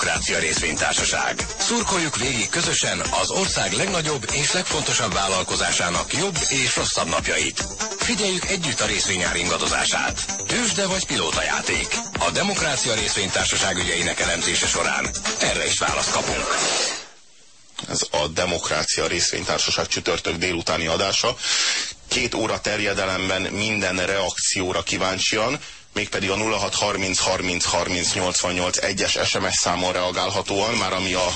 Demokrácia Részvénytársaság. Szurkoljuk végig közösen az ország legnagyobb és legfontosabb vállalkozásának jobb és rosszabb napjait. Figyeljük együtt a részvényár ingadozását. Tősde vagy játék. A Demokrácia Részvénytársaság ügyeinek elemzése során erre is választ kapunk. Ez a Demokrácia Részvénytársaság csütörtök délutáni adása. Két óra terjedelemben minden reakcióra kíváncsian, mégpedig a 0630 30 30 88 egyes SMS számon reagálhatóan, már ami a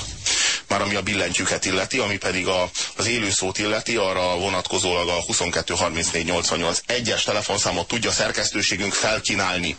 már ami a billentyűket illeti, ami pedig a, az élőszót illeti, arra vonatkozólag a 22 34 88 egyes telefonszámot tudja szerkesztőségünk felkínálni.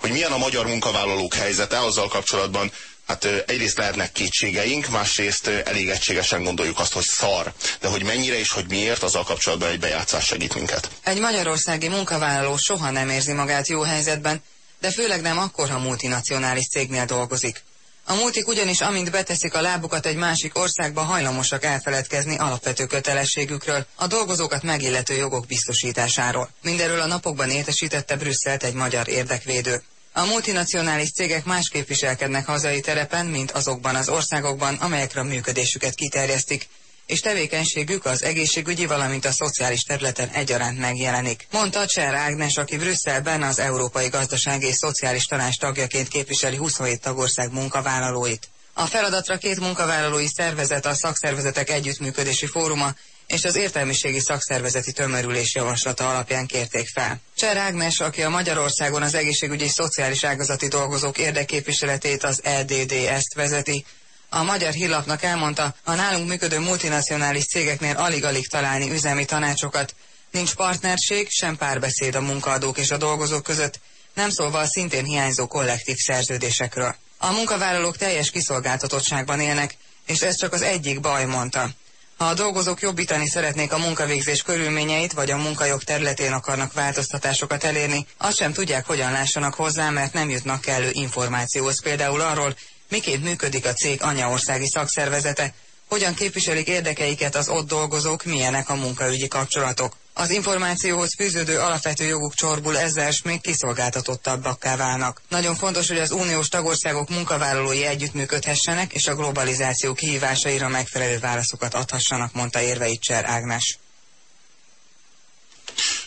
Hogy milyen a magyar munkavállalók helyzete, azzal kapcsolatban Hát egyrészt lehetnek kétségeink, másrészt elég egységesen gondoljuk azt, hogy szar. De hogy mennyire és hogy miért, azzal kapcsolatban egy bejátszás segít minket. Egy magyarországi munkavállaló soha nem érzi magát jó helyzetben, de főleg nem akkor, ha multinacionális cégnél dolgozik. A multik ugyanis amint beteszik a lábukat egy másik országba, hajlamosak elfeledkezni alapvető kötelességükről, a dolgozókat megillető jogok biztosításáról. Mindenről a napokban értesítette Brüsszelt egy magyar érdekvédő. A multinacionális cégek másképp viselkednek hazai terepen, mint azokban az országokban, amelyekre a működésüket kiterjesztik, és tevékenységük az egészségügyi, valamint a szociális területen egyaránt megjelenik. Mondta Cser Ágnes, aki Brüsszelben az Európai Gazdasági és Szociális Tanács tagjaként képviseli 27 tagország munkavállalóit. A feladatra két munkavállalói szervezet, a Szakszervezetek Együttműködési Fóruma és az értelmiségi szakszervezeti tömörülés javaslata alapján kérték fel. Cser Ágnes, aki a Magyarországon az egészségügyi és szociális ágazati dolgozók érdekképviseletét az EDDS-t vezeti, a magyar hírlapnak elmondta, a nálunk működő multinacionális cégeknél alig-alig találni üzemi tanácsokat. Nincs partnerség, sem párbeszéd a munkaadók és a dolgozók között, nem szólva a szintén hiányzó kollektív szerződésekről. A munkavállalók teljes kiszolgáltatottságban élnek, és ez csak az egyik baj, mondta. Ha a dolgozók jobbítani szeretnék a munkavégzés körülményeit, vagy a munkajog területén akarnak változtatásokat elérni, azt sem tudják, hogyan lássanak hozzá, mert nem jutnak kellő információhoz. Például arról, miként működik a cég anyaországi szakszervezete, hogyan képviselik érdekeiket az ott dolgozók, milyenek a munkaügyi kapcsolatok. Az információhoz fűződő alapvető joguk csorbul ezzel s még kiszolgáltatottabbakká válnak. Nagyon fontos, hogy az uniós tagországok munkavállalói együttműködhessenek, és a globalizáció kihívásaira megfelelő válaszokat adhassanak, mondta Érveicser Ágnes.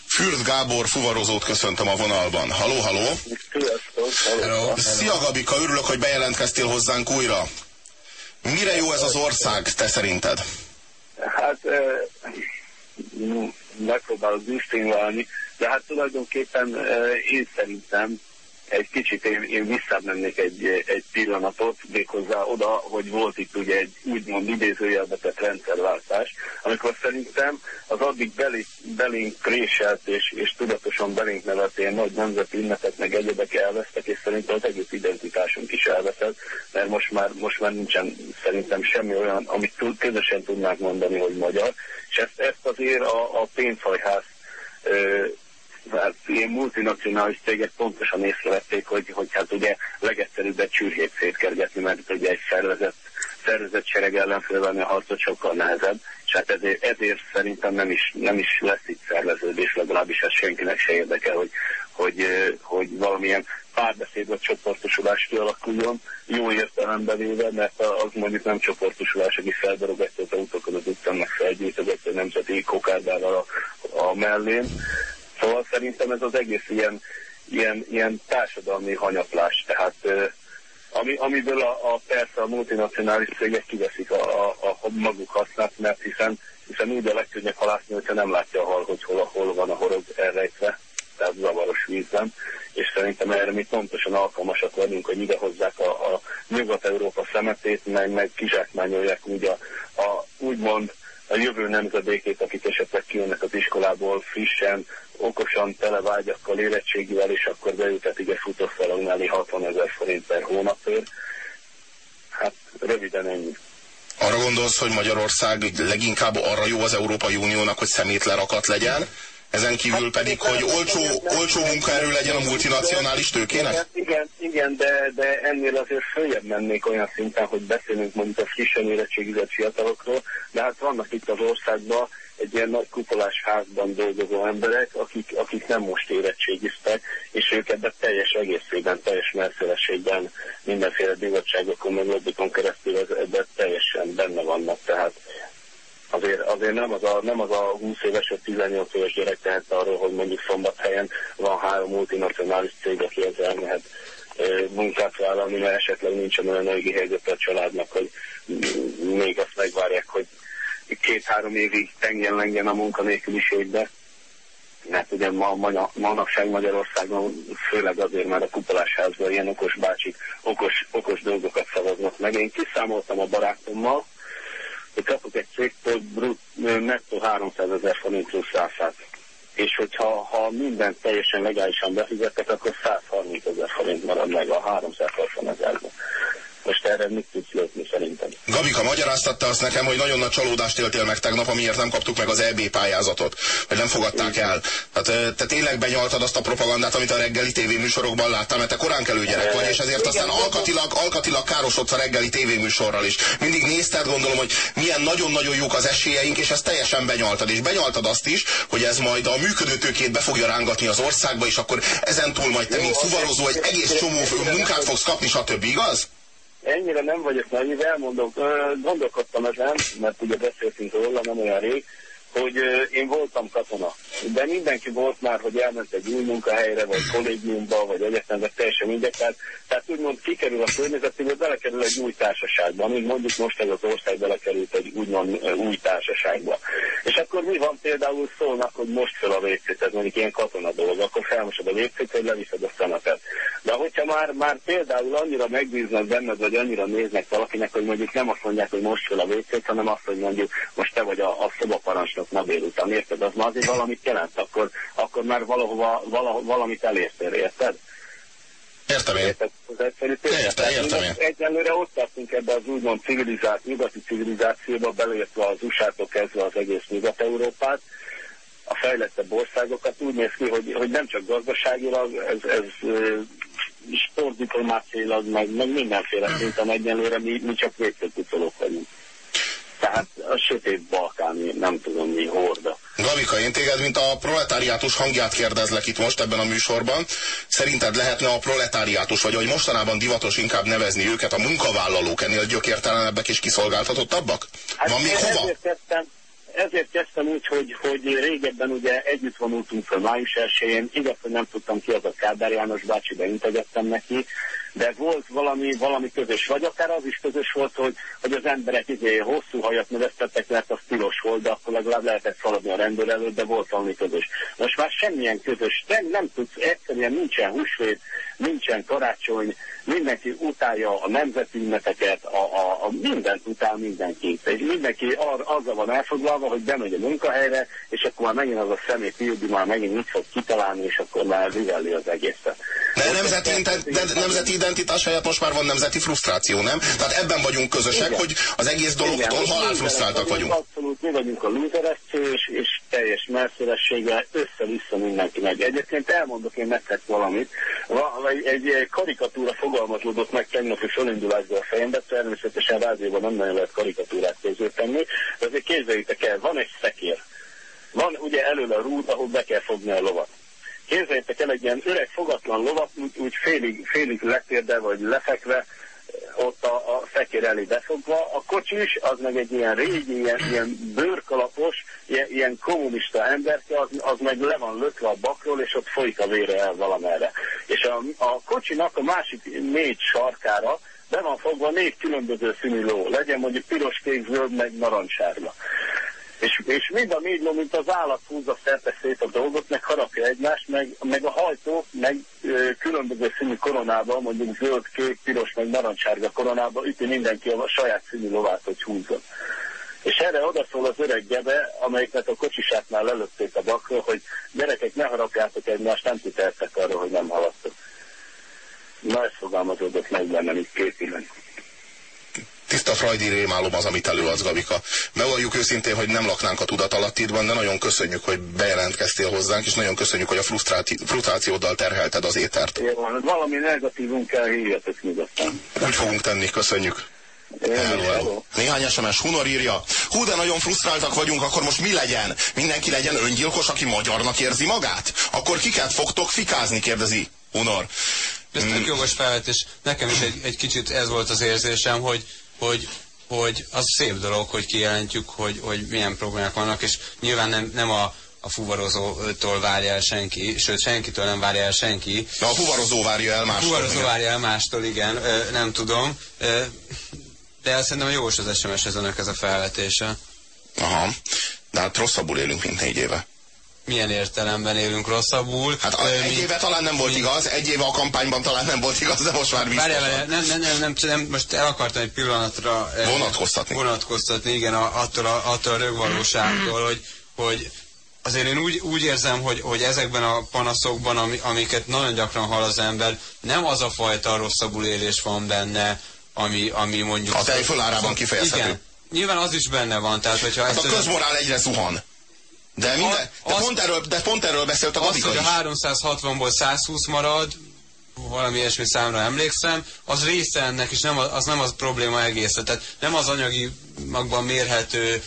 Fürd Gábor fuvarozót köszöntöm a vonalban. Haló, haló! Szia Gabika, örülök, hogy bejelentkeztél hozzánk újra. Mire jó ez az ország, te szerinted? Hát megpróbálok büszkén válni, de hát tulajdonképpen én szerintem egy kicsit én, én visszamennék egy, egy pillanatot, méghozzá oda, hogy volt itt ugye egy úgymond idézőjelbetett rendszerváltás, amikor szerintem az addig belé, belénk préselt és, és tudatosan belénk nevelt ilyen nagy nemzeti ünnepek meg egyebek elvesztek, és szerintem az egész identitásunk is elveszett, mert most már, most már nincsen szerintem semmi olyan, amit tud, közösen tudnánk mondani, hogy magyar, és ezt, ezt azért a, a pénzhajház hát ilyen multinacionális cégek pontosan észrevették, hogy, hogy hát ugye legegyszerűbb egy csürhét szétkergetni, mert ugye egy szervezet, szervezet sereg ellen fölvenni a harcot sokkal nehezebb, és hát ezért, ezért szerintem nem is, nem is lesz itt szerveződés, legalábbis ez senkinek se érdekel, hogy, hogy, hogy valamilyen párbeszéd vagy csoportosulás kialakuljon, jó értelemben véve, mert az mondjuk nem csoportosulás, aki feldorogatja az autókat az utcán, meg felgyűjtögetja nemzeti kokárdával a, a mellén, Szóval szerintem ez az egész ilyen, ilyen, ilyen társadalmi hanyatlás, tehát ami, amiből a, a, persze a multinacionális cégek kiveszik a, a, a maguk hasznát, mert hiszen, hiszen úgy a legkönnyebb halászni, hogyha nem látja a hal, hogy hol, hol van a horog elrejtve, tehát zavaros vízben, és szerintem erre mi pontosan alkalmasak vagyunk, hogy idehozzák a, a Nyugat-Európa szemetét, meg, meg kizsákmányolják úgy a, a úgymond a jövő nemzedékét, akik esetleg kijönnek az iskolából frissen, okosan, tele vágyakkal, érettségivel, és akkor beültetik egy futószalon mellé 60 ezer forint per hónapért. Hát röviden ennyi. Arra gondolsz, hogy Magyarország leginkább arra jó az Európai Uniónak, hogy szemétlerakat legyen, ezen kívül hát, pedig, hogy olcsó, olcsó munkaerő legyen a multinacionális tőkének? Igen, igen de, de ennél azért följebb mennék olyan szinten, hogy beszélünk mondjuk a frissen érettségizett fiatalokról, de hát vannak itt az országban egy ilyen nagy kupolás házban dolgozó emberek, akik, akik nem most érettségiztek, és ők ebben teljes egészében, teljes merszélességben, mindenféle bizottságokon, meg keresztül ebben teljesen benne vannak, tehát azért, azért nem, az a, nem az a 20 éves vagy 18 éves gyerek tehet arról, hogy mondjuk szombathelyen van három multinacionális cég, aki ezzel elmehet munkát vállalni, mert esetleg nincsen olyan anyagi helyzet a családnak, hogy még azt megvárják, hogy két-három évig tengjen lengjen a munkanélküliségbe. Mert ugye ma, ma, manapság Magyarországon főleg azért már a kupolásházban ilyen okos bácsik okos, okos dolgokat szavaznak meg. Én kiszámoltam a barátommal, hogy kapok egy cégtől brut, nettó 300 ezer forint plusz ráfát. És hogyha ha minden teljesen legálisan befizettek, akkor 130 ezer forint marad meg a 360 ezerben. Most erre mit tudsz lőni szerintem? Gabika, magyaráztatta azt nekem, hogy nagyon nagy csalódást éltél meg tegnap, amiért nem kaptuk meg az EB pályázatot, vagy nem fogadták el. Tehát te tényleg benyaltad azt a propagandát, amit a reggeli tévéműsorokban láttál, mert te korán kelő gyerek vagy, és ezért aztán alkatilag, alkatilag károsodsz a reggeli tévéműsorral is. Mindig nézted, gondolom, hogy milyen nagyon-nagyon jók az esélyeink, és ezt teljesen benyaltad. És benyaltad azt is, hogy ez majd a működőtőkét be fogja rángatni az országba, és akkor ezen túl majd te, mint fuvarozó, egy egész csomó munkát fogsz kapni, stb. Igaz? Ennyire nem vagyok naiv, elmondok, gondolkodtam ezen, mert ugye beszéltünk róla nem olyan rég, hogy én voltam katona. De mindenki volt már, hogy elment egy új munkahelyre, vagy kollégiumba, vagy egyetembe, teljesen mindegy. Tehát, tehát úgymond kikerül a környezetéből, belekerül egy új társaságba, amíg mondjuk most ez az ország belekerült egy úgymond új társaságba. És akkor mi van például szólnak, hogy most fel a WC-t, mondjuk ilyen katona dolog, akkor felmosod a WC-t, hogy leviszed a szemetet. De hogyha már, már például annyira megbíznak benned, vagy annyira néznek valakinek, hogy mondjuk nem azt mondják, hogy most fel a WC-t, hanem azt, hogy mondjuk most te vagy a, a szobaparancsnok ma délután, érted? Az már azért valamit jelent, akkor, akkor már valahova, valahova valamit elértél, érted? Értem én. Érted? Értem, értem én. Egyelőre ott tartunk ebbe az úgymond civilizált, nyugati civilizációba, beleértve az USA-tól kezdve az egész Nyugat-Európát, a fejlettebb országokat úgy néz ki, hogy, hogy nem csak gazdaságilag, ez, ez sportdiplomáciailag, meg, meg mindenféle szinten egyenlőre mi, mi csak végtőkucolók vagyunk. Tehát a sötét balkáni, nem tudom mi, horda. Gabika, én téged, mint a proletáriátus hangját kérdezlek itt most ebben a műsorban. Szerinted lehetne a proletáriátus, vagy hogy mostanában divatos inkább nevezni őket, a munkavállalók ennél gyökértelenebbek és kiszolgáltatottabbak? Hát Van még hova? Ezért kezdtem, ezért kezdtem úgy, hogy, hogy régebben ugye együtt vonultunk fel május 1 igaz, hogy nem tudtam ki az a Kádár János bácsi, de integettem neki, de volt valami, valami közös, vagy akár az is közös volt, hogy, hogy az emberek izé hosszú hajat növesztettek, mert az tilos volt, de akkor legalább lehetett szaladni a rendőr előtt, de volt valami közös. Most már semmilyen közös, nem, nem tudsz, egyszerűen nincsen húsvét, nincsen karácsony, mindenki utálja a nemzeti ünnepeket, a, a, a mindent utál mindenki. És mindenki ar, azzal van elfoglalva, hogy bemegy a munkahelyre, és akkor már megint az a személy pildi, már megint mit fog kitalálni, és akkor már rivelli az egészet. De nemzeti, de nemzeti identitás helyett most már van nemzeti frusztráció, nem? Tehát ebben vagyunk közösek, Igen. hogy az egész dologtól halál frusztráltak vagyunk. Abszolút, mi vagyunk a lúzerescő, és, és teljes merszélességgel össze-vissza mindenki meg. Egyébként elmondok én nektek valamit. Egy, egy karikatúra fogalmazódott meg tegnapi fölindulásban a fejembe, természetesen rádióban nem nagyon lehet karikatúrát tenni, de azért képzeljétek el, van egy szekér. Van ugye elől a rút, ahol be kell fogni a lovat képzeljétek el egy ilyen öreg fogatlan lovat, úgy, úgy félig, félig letérde vagy lefekve, ott a, a szekér elé befogva, a kocsis, az meg egy ilyen régi, ilyen, ilyen bőrkalapos, ilyen, ilyen kommunista emberke, az, az meg le van lökve a bakról, és ott folyik a vére el valamerre. És a, a kocsinak a másik négy sarkára be van fogva négy különböző színű ló, legyen mondjuk piros, kék, zöld, meg narancssárga. És, és mind a négy ló, mint az állat húzza szerte szét a dolgot, meg harapja egymást, meg, meg a hajtó, meg ö, különböző színű koronában, mondjuk zöld, kék, piros, meg narancsárga koronában üti mindenki a saját színű lovát, hogy húzzon. És erre odaszól az öreg gebe, amelyiknek a kocsisátnál lelőtték a bakról, hogy gyerekek, ne harapjátok egymást, nem titeltek arra, hogy nem haladtok. Na, ez fogalmazódott meg bennem itt két pillanat tiszta frajdi rémálom az, amit előadsz, Gabika. Megvalljuk őszintén, hogy nem laknánk a tudatalattidban, de nagyon köszönjük, hogy bejelentkeztél hozzánk, és nagyon köszönjük, hogy a frusztrációddal terhelted az étert. Jó, valami negatívunk kell, hívjatok nyugodtan. Úgy fogunk tenni, köszönjük. Hello, hello. Néhány SMS, Hunor írja. Hú, de nagyon frusztráltak vagyunk, akkor most mi legyen? Mindenki legyen öngyilkos, aki magyarnak érzi magát? Akkor kiket fogtok fikázni, kérdezi Hunor. Ez tök jogos felvetés. Nekem is egy, egy kicsit ez volt az érzésem, hogy, hogy hogy az szép dolog, hogy kijelentjük, hogy, hogy milyen problémák vannak, és nyilván nem, nem a, a fuvarozótól várja el senki, sőt senkitől nem várja el senki. De a fuvarozó várja el mástól. A fuvarozó várja el mástól, igen, nem tudom. De szerintem jogos az SMS ezenek ez a felvetése. Aha, de hát rosszabbul élünk, mint négy éve milyen értelemben élünk rosszabbul. Hát a, egy éve talán nem volt igaz, egy éve a kampányban talán nem volt igaz, de most már biztos. Várjál, nem, nem, nem, nem, nem, most el akartam egy pillanatra vonatkoztatni. Vonatkoztatni, igen, attól a, attól a rögvalóságtól, hogy, hogy azért én úgy, úgy érzem, hogy, hogy ezekben a panaszokban, ami, amiket nagyon gyakran hall az ember, nem az a fajta rosszabbul élés van benne, ami, ami mondjuk... A tej fölárában kifejezhető. Igen, nyilván az is benne van. Tehát, hogyha hát ezt a közmorál egyre zuhan. De, minden, de, az, pont erről, de pont erről beszélt a Gabika Az, hogy a 360-ból 120 marad, valami ilyesmi számra emlékszem, az része ennek, és nem az, az nem az probléma egésze. Tehát nem az anyagi magban mérhető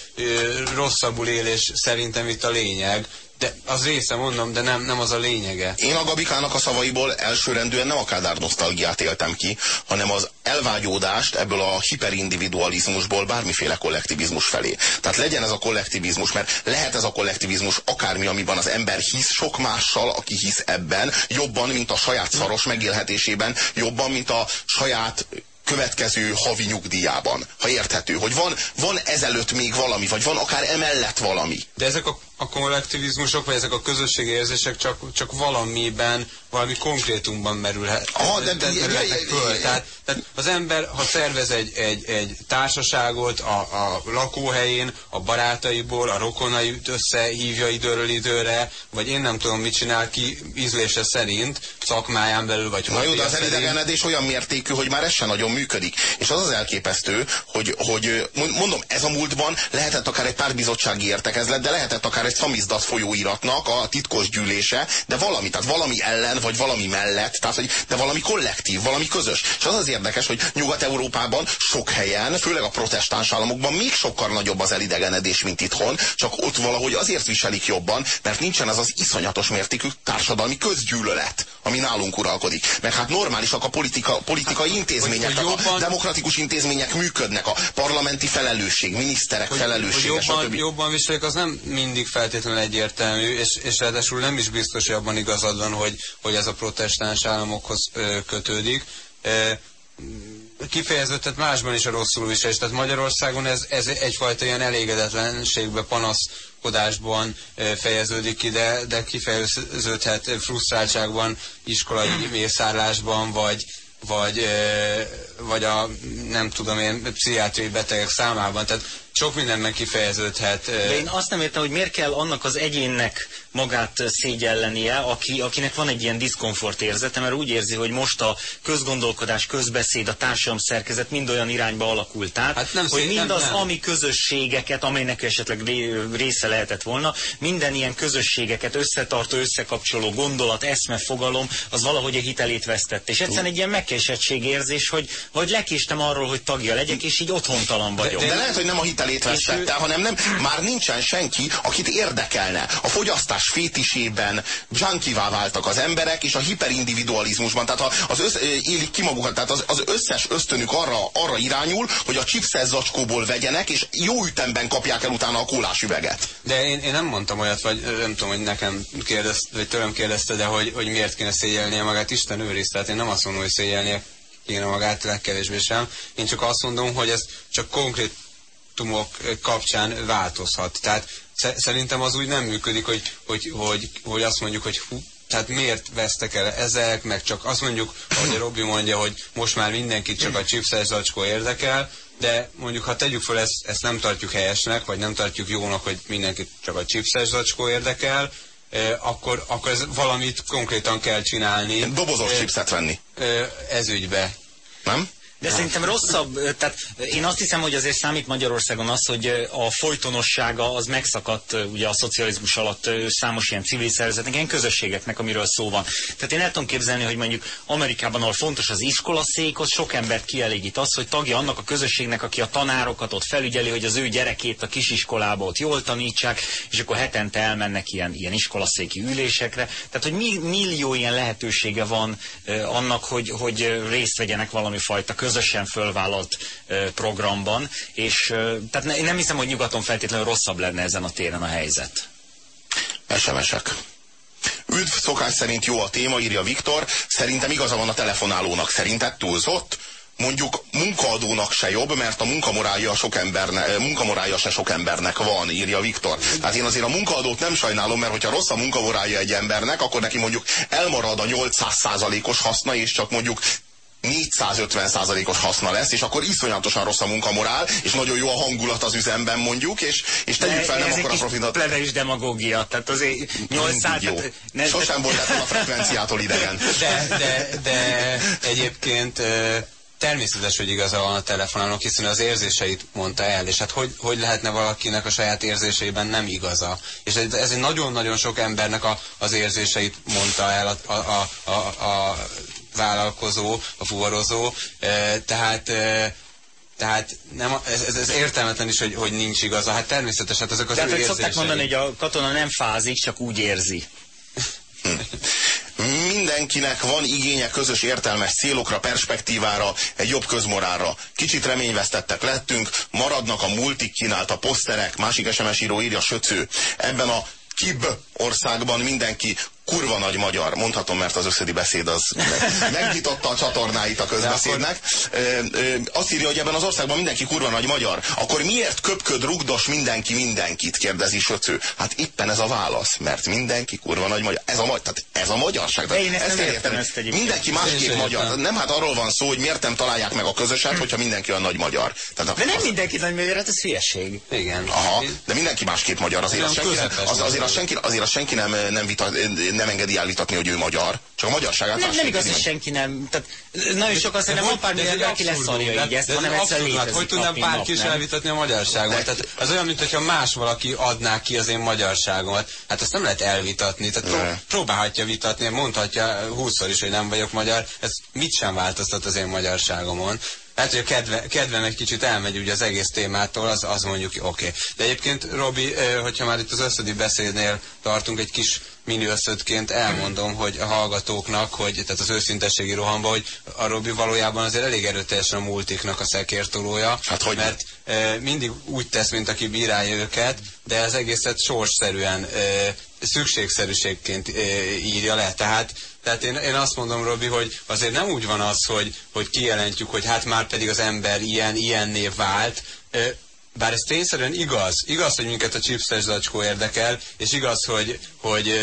rosszabbul élés szerintem itt a lényeg, de az része, mondom, de nem, nem az a lényege. Én a Gabikának a szavaiból elsőrendűen nem a Kádár nosztalgiát éltem ki, hanem az elvágyódást ebből a hiperindividualizmusból bármiféle kollektivizmus felé. Tehát legyen ez a kollektivizmus, mert lehet ez a kollektivizmus akármi, amiben az ember hisz sok mással, aki hisz ebben, jobban, mint a saját szaros megélhetésében, jobban, mint a saját következő havi nyugdíjában. Ha érthető, hogy van, van ezelőtt még valami, vagy van akár emellett valami. De ezek a, a kollektivizmusok, vagy ezek a közösségi érzések csak, csak valamiben, valami konkrétumban merülhet, Aha, de, de, merülhetnek föl. Tehát, tehát az ember, ha szervez egy, egy, egy társaságot a, a lakóhelyén, a barátaiból, a rokonait összehívja időről időre, vagy én nem tudom, mit csinál ki ízlése szerint, szakmáján belül, vagy Na jó, de az elidegenedés olyan mértékű, hogy már ez sem nagyon működik. És az az elképesztő, hogy, hogy mondom, ez a múltban lehetett akár egy pár bizottsági értekezlet, de lehetett akár egy szamizdat folyóiratnak a titkos gyűlése, de valami, tehát valami ellen, vagy valami mellett, tehát hogy, de valami kollektív, valami közös. És az az érdekes, hogy Nyugat-Európában sok helyen, főleg a protestáns államokban még sokkal nagyobb az elidegenedés, mint itthon, csak ott valahogy azért viselik jobban, mert nincsen az az iszonyatos mértékű társadalmi közgyűlölet, ami nálunk uralkodik. Mert hát normálisak a politika, politikai hát, intézmények, hogy, hogy jobban, a demokratikus intézmények működnek, a parlamenti felelősség, miniszterek hogy, felelőssége, hogy jobban, stb. jobban viselik, az nem mindig feltétlenül egyértelmű, és, és ráadásul nem is biztos, hogy abban igazad van, hogy, hogy ez a protestáns államokhoz kötődik. Ö, kifejeződhet másban is a rosszul viselés. Tehát Magyarországon ez, ez egyfajta ilyen elégedetlenségbe, panaszkodásban fejeződik ki, de, de kifejeződhet frusztráltságban, iskolai mészárlásban, vagy, vagy, vagy a nem tudom én, pszichiátriai betegek számában. Tehát sok mindenben kifejeződhet. De én azt nem értem, hogy miért kell annak az egyénnek magát szégyellenie, aki, akinek van egy ilyen diszkomfort érzete, mert úgy érzi, hogy most a közgondolkodás, közbeszéd, a társadalom szerkezet mind olyan irányba alakult át, hát nem hogy mindaz, nem, nem. ami közösségeket, amelynek esetleg része lehetett volna, minden ilyen közösségeket összetartó, összekapcsoló gondolat, eszme, fogalom, az valahogy a hitelét vesztett. És egyszerűen egy ilyen megkésettség érzés, hogy vagy lekéstem arról, hogy tagja legyek, és így otthontalan vagyok. De, de lehet, hogy nem a hitelét vesztette, hanem nem, már nincsen senki, akit érdekelne. A fogyasztás tudás fétisében junkivá váltak az emberek, és a hiperindividualizmusban, tehát az össz, élik ki magukat, tehát az, összes ösztönük arra, arra irányul, hogy a chipszes zacskóból vegyenek, és jó ütemben kapják el utána a kólás üveget. De én, én nem mondtam olyat, vagy nem tudom, hogy nekem kérdezt, vagy tőlem kérdezte, de hogy, hogy miért kéne szégyelnie magát, Isten őriz, tehát én nem azt mondom, hogy szégyelnie kéne magát, legkevésbé sem. Én csak azt mondom, hogy ez csak konkrét kapcsán változhat. Tehát Szerintem az úgy nem működik, hogy, hogy, hogy, hogy azt mondjuk, hogy hú, tehát miért vesztek el ezek, meg csak azt mondjuk, ahogy a Robi mondja, hogy most már mindenkit csak a chipses zacskó érdekel, de mondjuk, ha tegyük fel, ezt, ezt nem tartjuk helyesnek, vagy nem tartjuk jónak, hogy mindenkit csak a chipses zacskó érdekel, eh, akkor, akkor ez valamit konkrétan kell csinálni. Dobozos eh, chipset venni. Eh, ez ügybe. Nem? De szerintem rosszabb, tehát én azt hiszem, hogy azért számít Magyarországon az, hogy a folytonossága az megszakadt ugye a szocializmus alatt számos ilyen civil szervezetnek, ilyen közösségeknek, amiről szó van. Tehát én el tudom képzelni, hogy mondjuk Amerikában, ahol fontos az iskolaszék, az sok embert kielégít az, hogy tagja annak a közösségnek, aki a tanárokat ott felügyeli, hogy az ő gyerekét a kisiskolába ott jól tanítsák, és akkor hetente elmennek ilyen, ilyen iskolaszéki ülésekre. Tehát, hogy mi, millió ilyen lehetősége van annak, hogy, hogy részt vegyenek valami fajta közösen fölvállalt programban, és eh, tehát én nem hiszem, hogy nyugaton feltétlenül rosszabb lenne ezen a téren a helyzet. SMS-ek. Üdv, szokás szerint jó a téma, írja Viktor. Szerintem igaza van a telefonálónak. Szerinted túlzott? mondjuk munkaadónak se jobb, mert a munkamorálja, sok emberne, munkamorálja se sok embernek van, írja Viktor. Tehát én azért a munkaadót nem sajnálom, mert hogyha rossz a munkamorálja egy embernek, akkor neki mondjuk elmarad a 800%-os haszna, és csak mondjuk 450%-os haszna lesz, és akkor iszonyatosan rossz a munkamorál, és nagyon jó a hangulat az üzemben mondjuk, és, és tegyük fel, nem akkor a profitot. Pleve is demagógia, tehát azért 800... Jó. Ne, Sosem volt ettől a frekvenciától idegen. De, de, de egyébként természetes, hogy igaza van a telefonálónak, hiszen az érzéseit mondta el, és hát hogy, hogy lehetne valakinek a saját érzéseiben nem igaza. És ez egy nagyon-nagyon sok embernek a, az érzéseit mondta el a, a, a, a, a vállalkozó, a fuvarozó, tehát tehát nem, ez, ez, ez értelmetlen is, hogy, hogy nincs igaza. Hát természetesen hát ezek az De hát, szokták mondani, hogy a katona nem fázik, csak úgy érzi. Mindenkinek van igénye közös értelmes célokra, perspektívára, egy jobb közmorálra. Kicsit reményvesztettek lettünk, maradnak a multik kínálta poszterek, másik SMS író írja Söcő. Ebben a Kib országban mindenki kurva nagy magyar, mondhatom, mert az összedi beszéd az megnyitotta a csatornáit a közbeszédnek. Azt írja, hogy ebben az országban mindenki kurva nagy magyar. Akkor miért köpköd, rugdos mindenki mindenkit, kérdezi Söcő. Hát éppen ez a válasz, mert mindenki kurva nagy magyar. Ez a, tehát ez a magyarság. De én ezt, ezt nem értem. Ezt mindenki másképp magyar. Nem hát arról van szó, hogy miért nem találják meg a közöset, hogyha mindenki a nagy magyar. Tehát de nem az... mindenki nagy magyar, hát ez hülyeség. Igen. Aha, de mindenki másképp magyar. Azért, az senki, az, azért, az senki, azért az senki nem, nem, vita, nem engedi elvitatni, hogy ő magyar. Csak a magyarságát Nem, nem igaz, hogy senki nem. Tehát, nagyon sokan szerintem van pár minden, aki leszarja így ezt, hanem egyszer létezik. Hogy tudnám bárki is elvitatni a magyarságot? Tehát az olyan, mintha más valaki adná ki az én magyarságomat. Hát ezt nem lehet elvitatni. Tehát pró próbálhatja vitatni, mondhatja húszszor is, hogy nem vagyok magyar. Ez mit sem változtat az én magyarságomon. Hát, hogy a kedve, kedvem egy kicsit elmegy ugye az egész témától, az, az mondjuk oké. Okay. De egyébként, Robi, hogyha már itt az összödi beszédnél tartunk, egy kis mini összödként elmondom, hogy a hallgatóknak, hogy tehát az őszintességi rohamba, hogy a Robi valójában azért elég erőteljesen a multiknak a szekértolója. Hát hogy mert e, mindig úgy tesz, mint aki bírálja őket, de az egészet sorsszerűen e, szükségszerűségként e, írja le. Tehát tehát én, én azt mondom, Robi, hogy azért nem úgy van az, hogy, hogy kijelentjük, hogy hát már pedig az ember ilyen, ilyenné vált, bár ez tényszerűen igaz, igaz, hogy minket a chipses zacskó érdekel, és igaz, hogy, hogy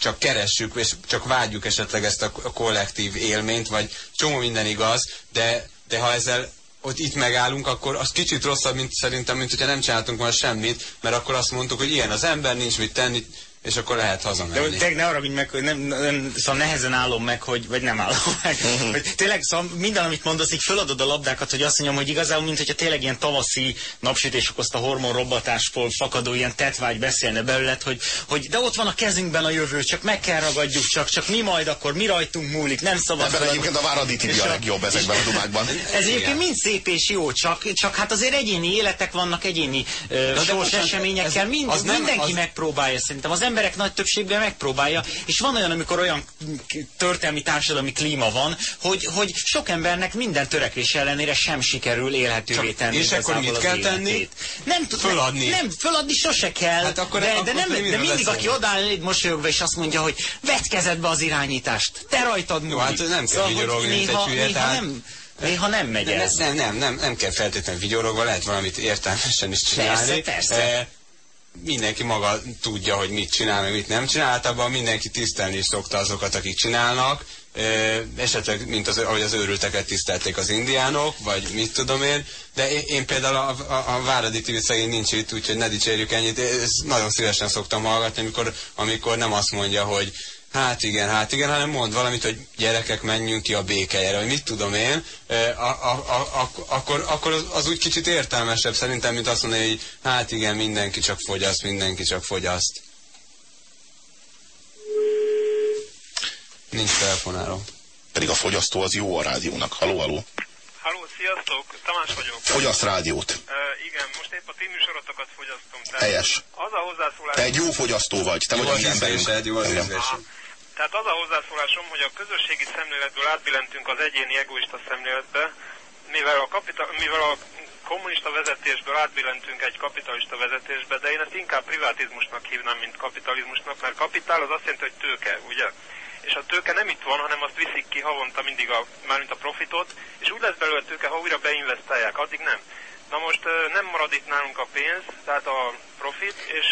csak keressük, és csak vágyjuk esetleg ezt a kollektív élményt, vagy csomó minden igaz, de, de ha ezzel ott itt megállunk, akkor az kicsit rosszabb, mint szerintem, mint hogyha nem csináltunk volna semmit, mert akkor azt mondtuk, hogy ilyen az ember, nincs mit tenni, és akkor lehet hazamenni. De ne arra meg, hogy nem, nem, szóval nehezen állom meg, hogy, vagy nem állom meg. Uh-huh. hogy tényleg szóval minden, amit mondasz, így föladod a labdákat, hogy azt mondjam, hogy igazából, mint hogyha tényleg ilyen tavaszi napsütés okozta hormonrobbatásból fakadó ilyen tetvágy beszélne belőled, hogy, hogy de ott van a kezünkben a jövő, csak meg kell ragadjuk, csak, csak mi majd akkor, mi rajtunk múlik, nem szabad. Ebben egyébként a Váradi TV a legjobb ezekben a dumákban. Ez egyébként mind szép és jó, csak, csak hát azért egyéni életek vannak, egyéni uh, sors eseményekkel, mind, az mindenki az... megpróbálja szerintem. Az emberek nagy többségben megpróbálja, és van olyan, amikor olyan történelmi társadalmi klíma van, hogy, hogy sok embernek minden törekvés ellenére sem sikerül élhetővé tenni. És akkor mit kell tenni? Nem tud föladni. Nem, nem, föladni sose kell. Hát akkor, de, akkor de, nem, de mindig, aki odáll mosolyogva, és azt mondja, hogy vedd kezedbe az irányítást, te rajtad múlik. hát nem kell szóval, néha, hülye, néha tehát... nem, Néha nem megy ez. Nem, nem, nem, nem kell feltétlenül vigyorogva, lehet valamit értelmesen is csinálni. Persze, persze. Eh, mindenki maga tudja, hogy mit csinál, meg mit nem csinál. Általában mindenki tisztelni is szokta azokat, akik csinálnak. Esetleg, mint az, ahogy az őrülteket tisztelték az indiánok, vagy mit tudom én. De én például a, a, a Váradi TV szegény nincs itt, úgyhogy ne dicsérjük ennyit. Ezt nagyon szívesen szoktam hallgatni, amikor, amikor nem azt mondja, hogy Hát igen, hát igen, hanem mond valamit, hogy gyerekek, menjünk ki a békelyre, vagy mit tudom én, a, a, a, akkor, akkor az, az úgy kicsit értelmesebb szerintem, mint azt mondani, hogy hát igen, mindenki csak fogyaszt, mindenki csak fogyaszt. Nincs telefonáló. Pedig a fogyasztó az jó a rádiónak. Haló, haló. Sziasztok! Tamás vagyok. Fogyaszt rádiót. Uh, igen, most épp a ti műsorotokat fogyasztom. Tehát Helyes. Az a hozzászólás... Te egy jó fogyasztó vagy. Te Jó vagy a az mi emberünk. jó az. Tehát az a hozzászólásom, hogy a közösségi szemléletből átbillentünk az egyéni egoista szemléletbe, mivel a, kapita- mivel a kommunista vezetésből átbillentünk egy kapitalista vezetésbe, de én ezt inkább privatizmusnak hívnám, mint kapitalizmusnak, mert kapitál az azt jelenti, hogy tőke, ugye? És a tőke nem itt van, hanem azt viszik ki havonta mindig a, mármint a profitot, és úgy lesz belőle tőke, ha újra beinvestálják, addig nem. Na most nem marad itt nálunk a pénz, tehát a profit, és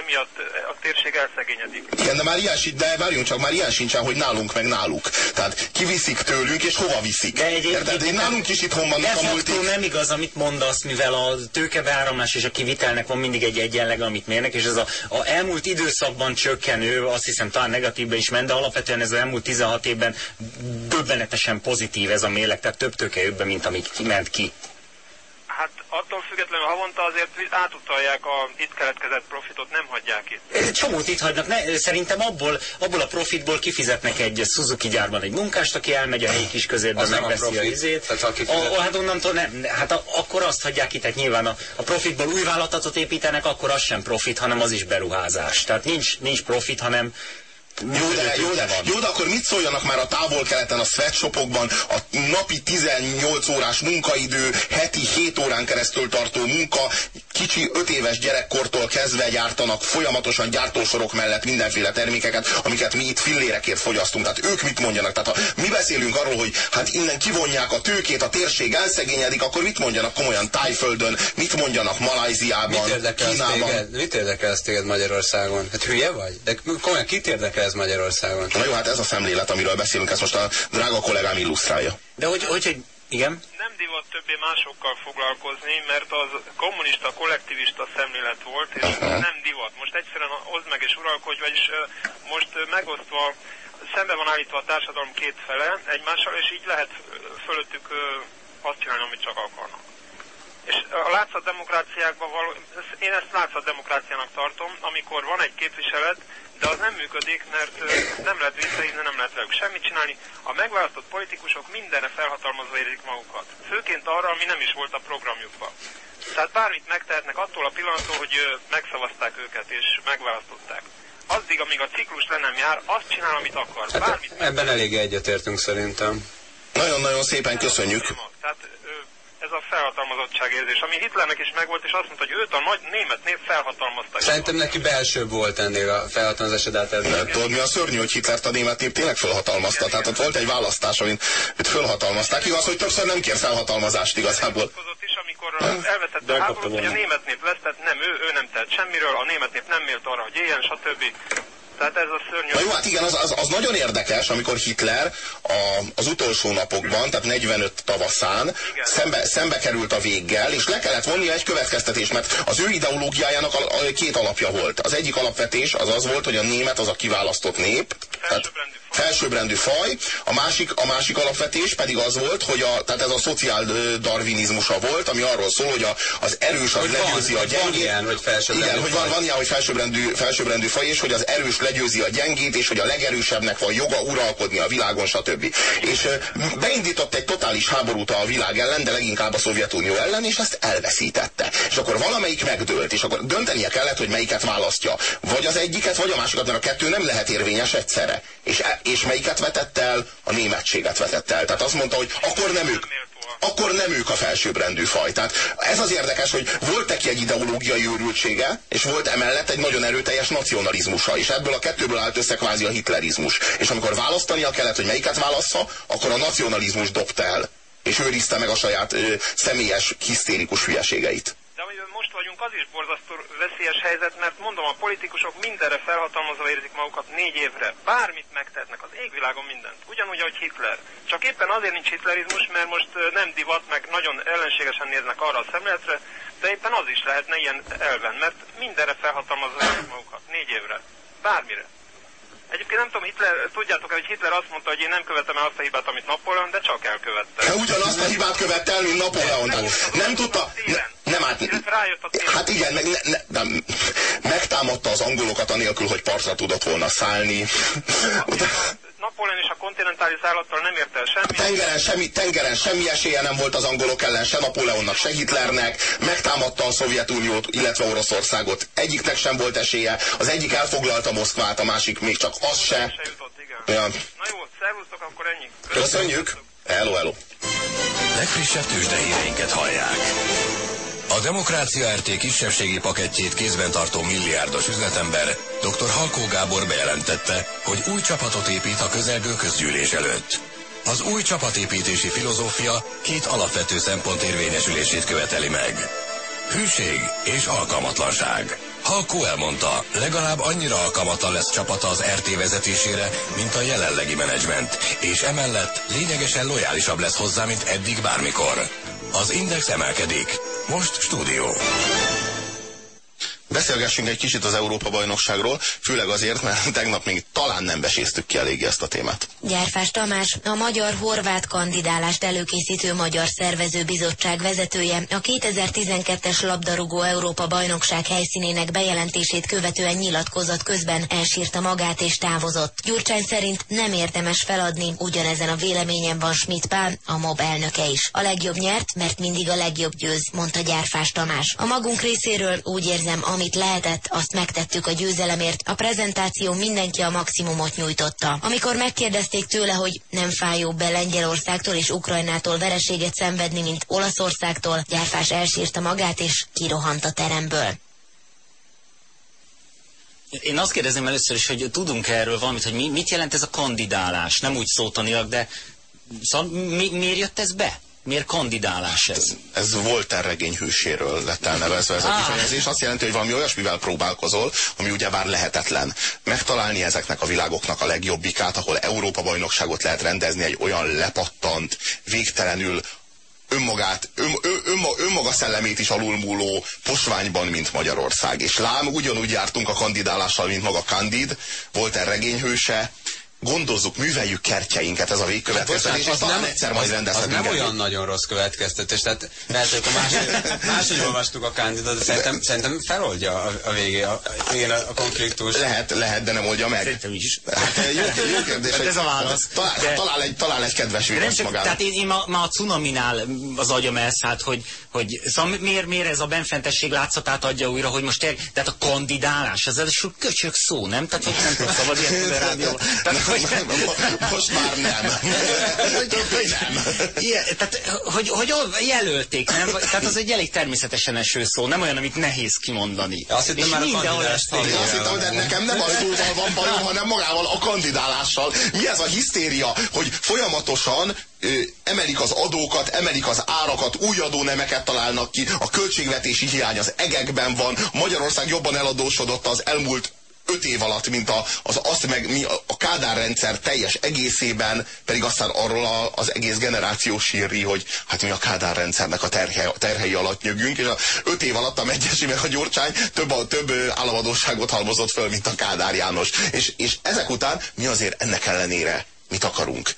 emiatt a térség elszegényedik. Igen, de már ilyen sincs, de várjunk csak, már ilyen sincsen, hogy nálunk meg náluk. Tehát kiviszik tőlünk, és hova viszik. De egyébként Érted? Én nálunk is itthon vannak De facto nem igaz, amit mondasz, mivel a tőkebeáramlás és a kivitelnek van mindig egy egyenleg, amit mérnek, és ez a, a elmúlt időszakban csökkenő, azt hiszem talán negatívbe is ment, de alapvetően ez az elmúlt 16 évben döbbenetesen pozitív ez a mérleg, tehát több tőke be, mint amik kiment ki. Attól függetlenül havonta azért átutalják a itt keletkezett profitot, nem hagyják itt. Egy Csomót itt hagynak, ne, szerintem abból, abból a profitból kifizetnek egy Suzuki gyárban egy munkást, aki elmegy a helyi kis közérbe, megveszi a izét. Tehát A, a, hát onnantól nem, hát a, akkor azt hagyják itt, tehát nyilván a, a profitból új vállalatot építenek, akkor az sem profit, hanem az is beruházás. Tehát nincs, nincs profit, hanem Jó de, jó, de, jó, de akkor mit szóljanak már a távol-keleten, a sweatshopokban, a napi 18 órás munkaidő, heti 7 órán keresztül tartó munka, kicsi 5 éves gyerekkortól kezdve gyártanak folyamatosan gyártósorok mellett mindenféle termékeket, amiket mi itt fillérekért fogyasztunk. Tehát ők mit mondjanak? Tehát ha mi beszélünk arról, hogy hát innen kivonják a tőkét, a térség elszegényedik, akkor mit mondjanak komolyan Tájföldön, mit mondjanak Malajziában, Mit érdekel Kínában? téged? Mit érdekel ez téged Magyarországon? Hát hülye vagy? De komolyan kit érdekel ez Magyarországon? Na jó, hát ez a szemlélet, amiről beszélünk, ezt most a drága kollégám illusztrálja. De hogy, hogy, hogy igen? Nem divat többé másokkal foglalkozni, mert az kommunista, kollektivista szemlélet volt, és nem divat. Most egyszerűen oszd meg és uralkodj, vagyis most megosztva, szembe van állítva a társadalom két fele egymással, és így lehet fölöttük azt csinálni, amit csak akarnak. És a látszat demokráciákban való, én ezt látszat demokráciának tartom, amikor van egy képviselet, de az nem működik, mert nem lehet visszahívni, nem lehet velük semmit csinálni. A megválasztott politikusok mindenre felhatalmazva érzik magukat. Főként arra, ami nem is volt a programjukban. Tehát bármit megtehetnek attól a pillanattól, hogy megszavazták őket és megválasztották. Addig, amíg a ciklus le nem jár, azt csinál, amit akar. Hát Bármit ebben eléggé egyetértünk szerintem. Nagyon-nagyon szépen köszönjük. Tehát a felhatalmazottság érzés, ami Hitlernek is megvolt, és azt mondta, hogy őt a nagy német nép felhatalmazta. Szerintem neki belsőbb volt ennél a felhatalmazásod át De tudod, mi a szörnyű, hogy Hitlert a német nép tényleg fölhatalmazta. Tehát ott volt egy választás, amin őt fölhatalmazták. Igaz, hogy többször nem kér felhatalmazást igazából. Amikor elveszett De a háborút, hogy a német nép vesztett, nem ő, ő nem tett semmiről, a német nép nem mélt arra, hogy éljen, stb. Tehát ez a szörnyű. Na jó, hát igen, az, az, az nagyon érdekes, amikor Hitler a, az utolsó napokban, tehát 45 tavaszán szembe, szembe került a véggel, és le kellett vonnia egy következtetés, mert az ő ideológiájának a, a, két alapja volt. Az egyik alapvetés az az volt, hogy a német az a kiválasztott nép, Felsőbbrendű. Felsőbbrendű faj, a másik, a másik alapvetés pedig az volt, hogy a, tehát ez a szociál darwinizmusa volt, ami arról szól, hogy a, az erős az Hogy van, legyőzi a hogy van gyengét. ilyen, hogy felsőbbrendű Igen, hogy van, van ilyen, hogy felsőbbrendű, felsőbbrendű faj, és hogy az erős legyőzi a gyengét, és hogy a legerősebbnek van joga uralkodni a világon, stb. És beindított egy totális háborút a világ ellen, de leginkább a Szovjetunió ellen, és ezt elveszítette. És akkor valamelyik megdőlt, és akkor döntenie kellett, hogy melyiket választja. Vagy az egyiket, vagy a másikat, mert a kettő nem lehet érvényes egyszerre. És, e- és melyiket vetett el? A németséget vetett el. Tehát azt mondta, hogy akkor nem ők akkor nem ők a felsőbbrendű faj. Tehát ez az érdekes, hogy volt neki egy ideológiai őrültsége, és volt emellett egy nagyon erőteljes nacionalizmusa, és ebből a kettőből állt össze kvázi a hitlerizmus. És amikor választania kellett, hogy melyiket válassza, akkor a nacionalizmus dobta el, és őrizte meg a saját ö, személyes, hisztérikus hülyeségeit. Vagyunk, az is borzasztó veszélyes helyzet, mert mondom, a politikusok mindenre felhatalmazva érzik magukat négy évre. Bármit megtehetnek az égvilágon mindent. Ugyanúgy, ahogy Hitler. Csak éppen azért nincs hitlerizmus, mert most nem divat, meg nagyon ellenségesen néznek arra a szemléletre, de éppen az is lehetne ilyen elven, mert mindenre felhatalmazva érzik magukat. Négy évre. Bármire. Egyébként nem tudom, Hitler, tudjátok hogy Hitler azt mondta, hogy én nem követem el azt a hibát, amit Napóleon, de csak elkövette. De ugyanazt a hibát követte el, mint Napóleon. Nem tudta... Ne, nem, hát, hát igen, meg, ne, ne, nem, megtámadta az angolokat anélkül, hogy partra tudott volna szállni. Napóleon és a kontinentális állattal nem ért el semmi. Tengeren semmi, tengeren semmi esélye nem volt az angolok ellen, se Napóleonnak, se Hitlernek. Megtámadta a Szovjetuniót, illetve Oroszországot. Egyiknek sem volt esélye. Az egyik elfoglalta Moszkvát, a másik még csak az se. se jutott, igen. Ja. Na jó, szervusztok, akkor ennyi. Köszönjük. Köszönjük. Hello, hello. Legfrissebb tőzsdehíreinket hallják. A Demokrácia RT kisebbségi pakettjét kézben tartó milliárdos üzletember dr. Halkó Gábor bejelentette, hogy új csapatot épít a közelgő közgyűlés előtt. Az új csapatépítési filozófia két alapvető szempont érvényesülését követeli meg. Hűség és alkalmatlanság. Halkó elmondta, legalább annyira alkalmatlan lesz csapata az RT vezetésére, mint a jelenlegi menedzsment, és emellett lényegesen lojálisabb lesz hozzá, mint eddig bármikor. Az Index emelkedik. Most stúdió. Beszélgessünk egy kicsit az Európa-bajnokságról, főleg azért, mert tegnap még talán nem beséztük ki eléggé ezt a témát. Gyárfás Tamás, a magyar-horvát kandidálást előkészítő Magyar Szervező Bizottság vezetője a 2012-es labdarúgó Európa-bajnokság helyszínének bejelentését követően nyilatkozott közben elsírta magát és távozott. Gyurcsány szerint nem érdemes feladni, ugyanezen a véleményen van Schmidt Pál, a MOB elnöke is. A legjobb nyert, mert mindig a legjobb győz, mondta Gyárfás Tamás. A magunk részéről úgy érzem, ami amit lehetett, azt megtettük a győzelemért. A prezentáció mindenki a maximumot nyújtotta. Amikor megkérdezték tőle, hogy nem fájó be Lengyelországtól és Ukrajnától vereséget szenvedni, mint Olaszországtól, gyárfás elsírta magát és kirohant a teremből. Én azt kérdezem először is, hogy tudunk erről valamit, hogy mi, mit jelent ez a kandidálás? Nem úgy szótanilag, de szóval mi, miért jött ez be? Miért kandidálás ez? Ez, ez Voltaire regény hőséről lett elnevezve ez a ah. kifejezés. Azt jelenti, hogy valami olyasmivel próbálkozol, ami ugye bár lehetetlen. Megtalálni ezeknek a világoknak a legjobbikát, ahol Európa-bajnokságot lehet rendezni egy olyan lepattant, végtelenül önmagát, ön, ön, önmaga, önmaga szellemét is alulmúló posványban, mint Magyarország. És lám, ugyanúgy jártunk a kandidálással, mint maga Kandid, volt regényhőse, gondozzuk, műveljük kertjeinket, ez a végkövetkeztetés, hát, és nem, egyszer majd rendezhetünk. Az nem olyan nagyon rossz következtetés, tehát lehet, hogy máshogy, máshogy olvastuk a kandidát, de szerintem, szerintem feloldja a, a végén a, a, a konfliktus. Lehet, lehet, de nem oldja meg. Szerintem is. Hát, jó, jó kérdés. Hát ez a válasz. Talál, de... talál, egy, talál egy kedves választ magának. Tehát én, én ma, ma a cunaminál az agyam elszállt, hogy, hogy szóval miért, miért ez a benfentesség látszatát adja újra, hogy most tehát a kandidálás, ez egy köcsök szó, nem? Tehát hogy nem tudom szabad ilyet rádió. Tehát, hogy... Most már nem. nem. Igen, tehát, hogy, hogy jelölték, nem? Tehát az egy elég természetesen eső szó, nem olyan, amit nehéz kimondani. Azt hittem már a kandidálást Azt hittem, de nekem nem ajtóval van bajom, hanem magával a kandidálással. Mi ez a hisztéria, hogy folyamatosan emelik az adókat, emelik az árakat, új adónemeket találnak ki, a költségvetési hiány az egekben van, Magyarország jobban eladósodott az elmúlt öt év alatt, mint a, az, azt meg mi, a Kádár rendszer teljes egészében, pedig aztán arról a, az egész generáció sírri, hogy hát mi a Kádár rendszernek a terhe, terhei alatt nyögünk, és a öt év alatt a Megyesi meg a Gyurcsány több, a, több államadóságot halmozott föl, mint a Kádár János. És, és ezek után mi azért ennek ellenére mit akarunk?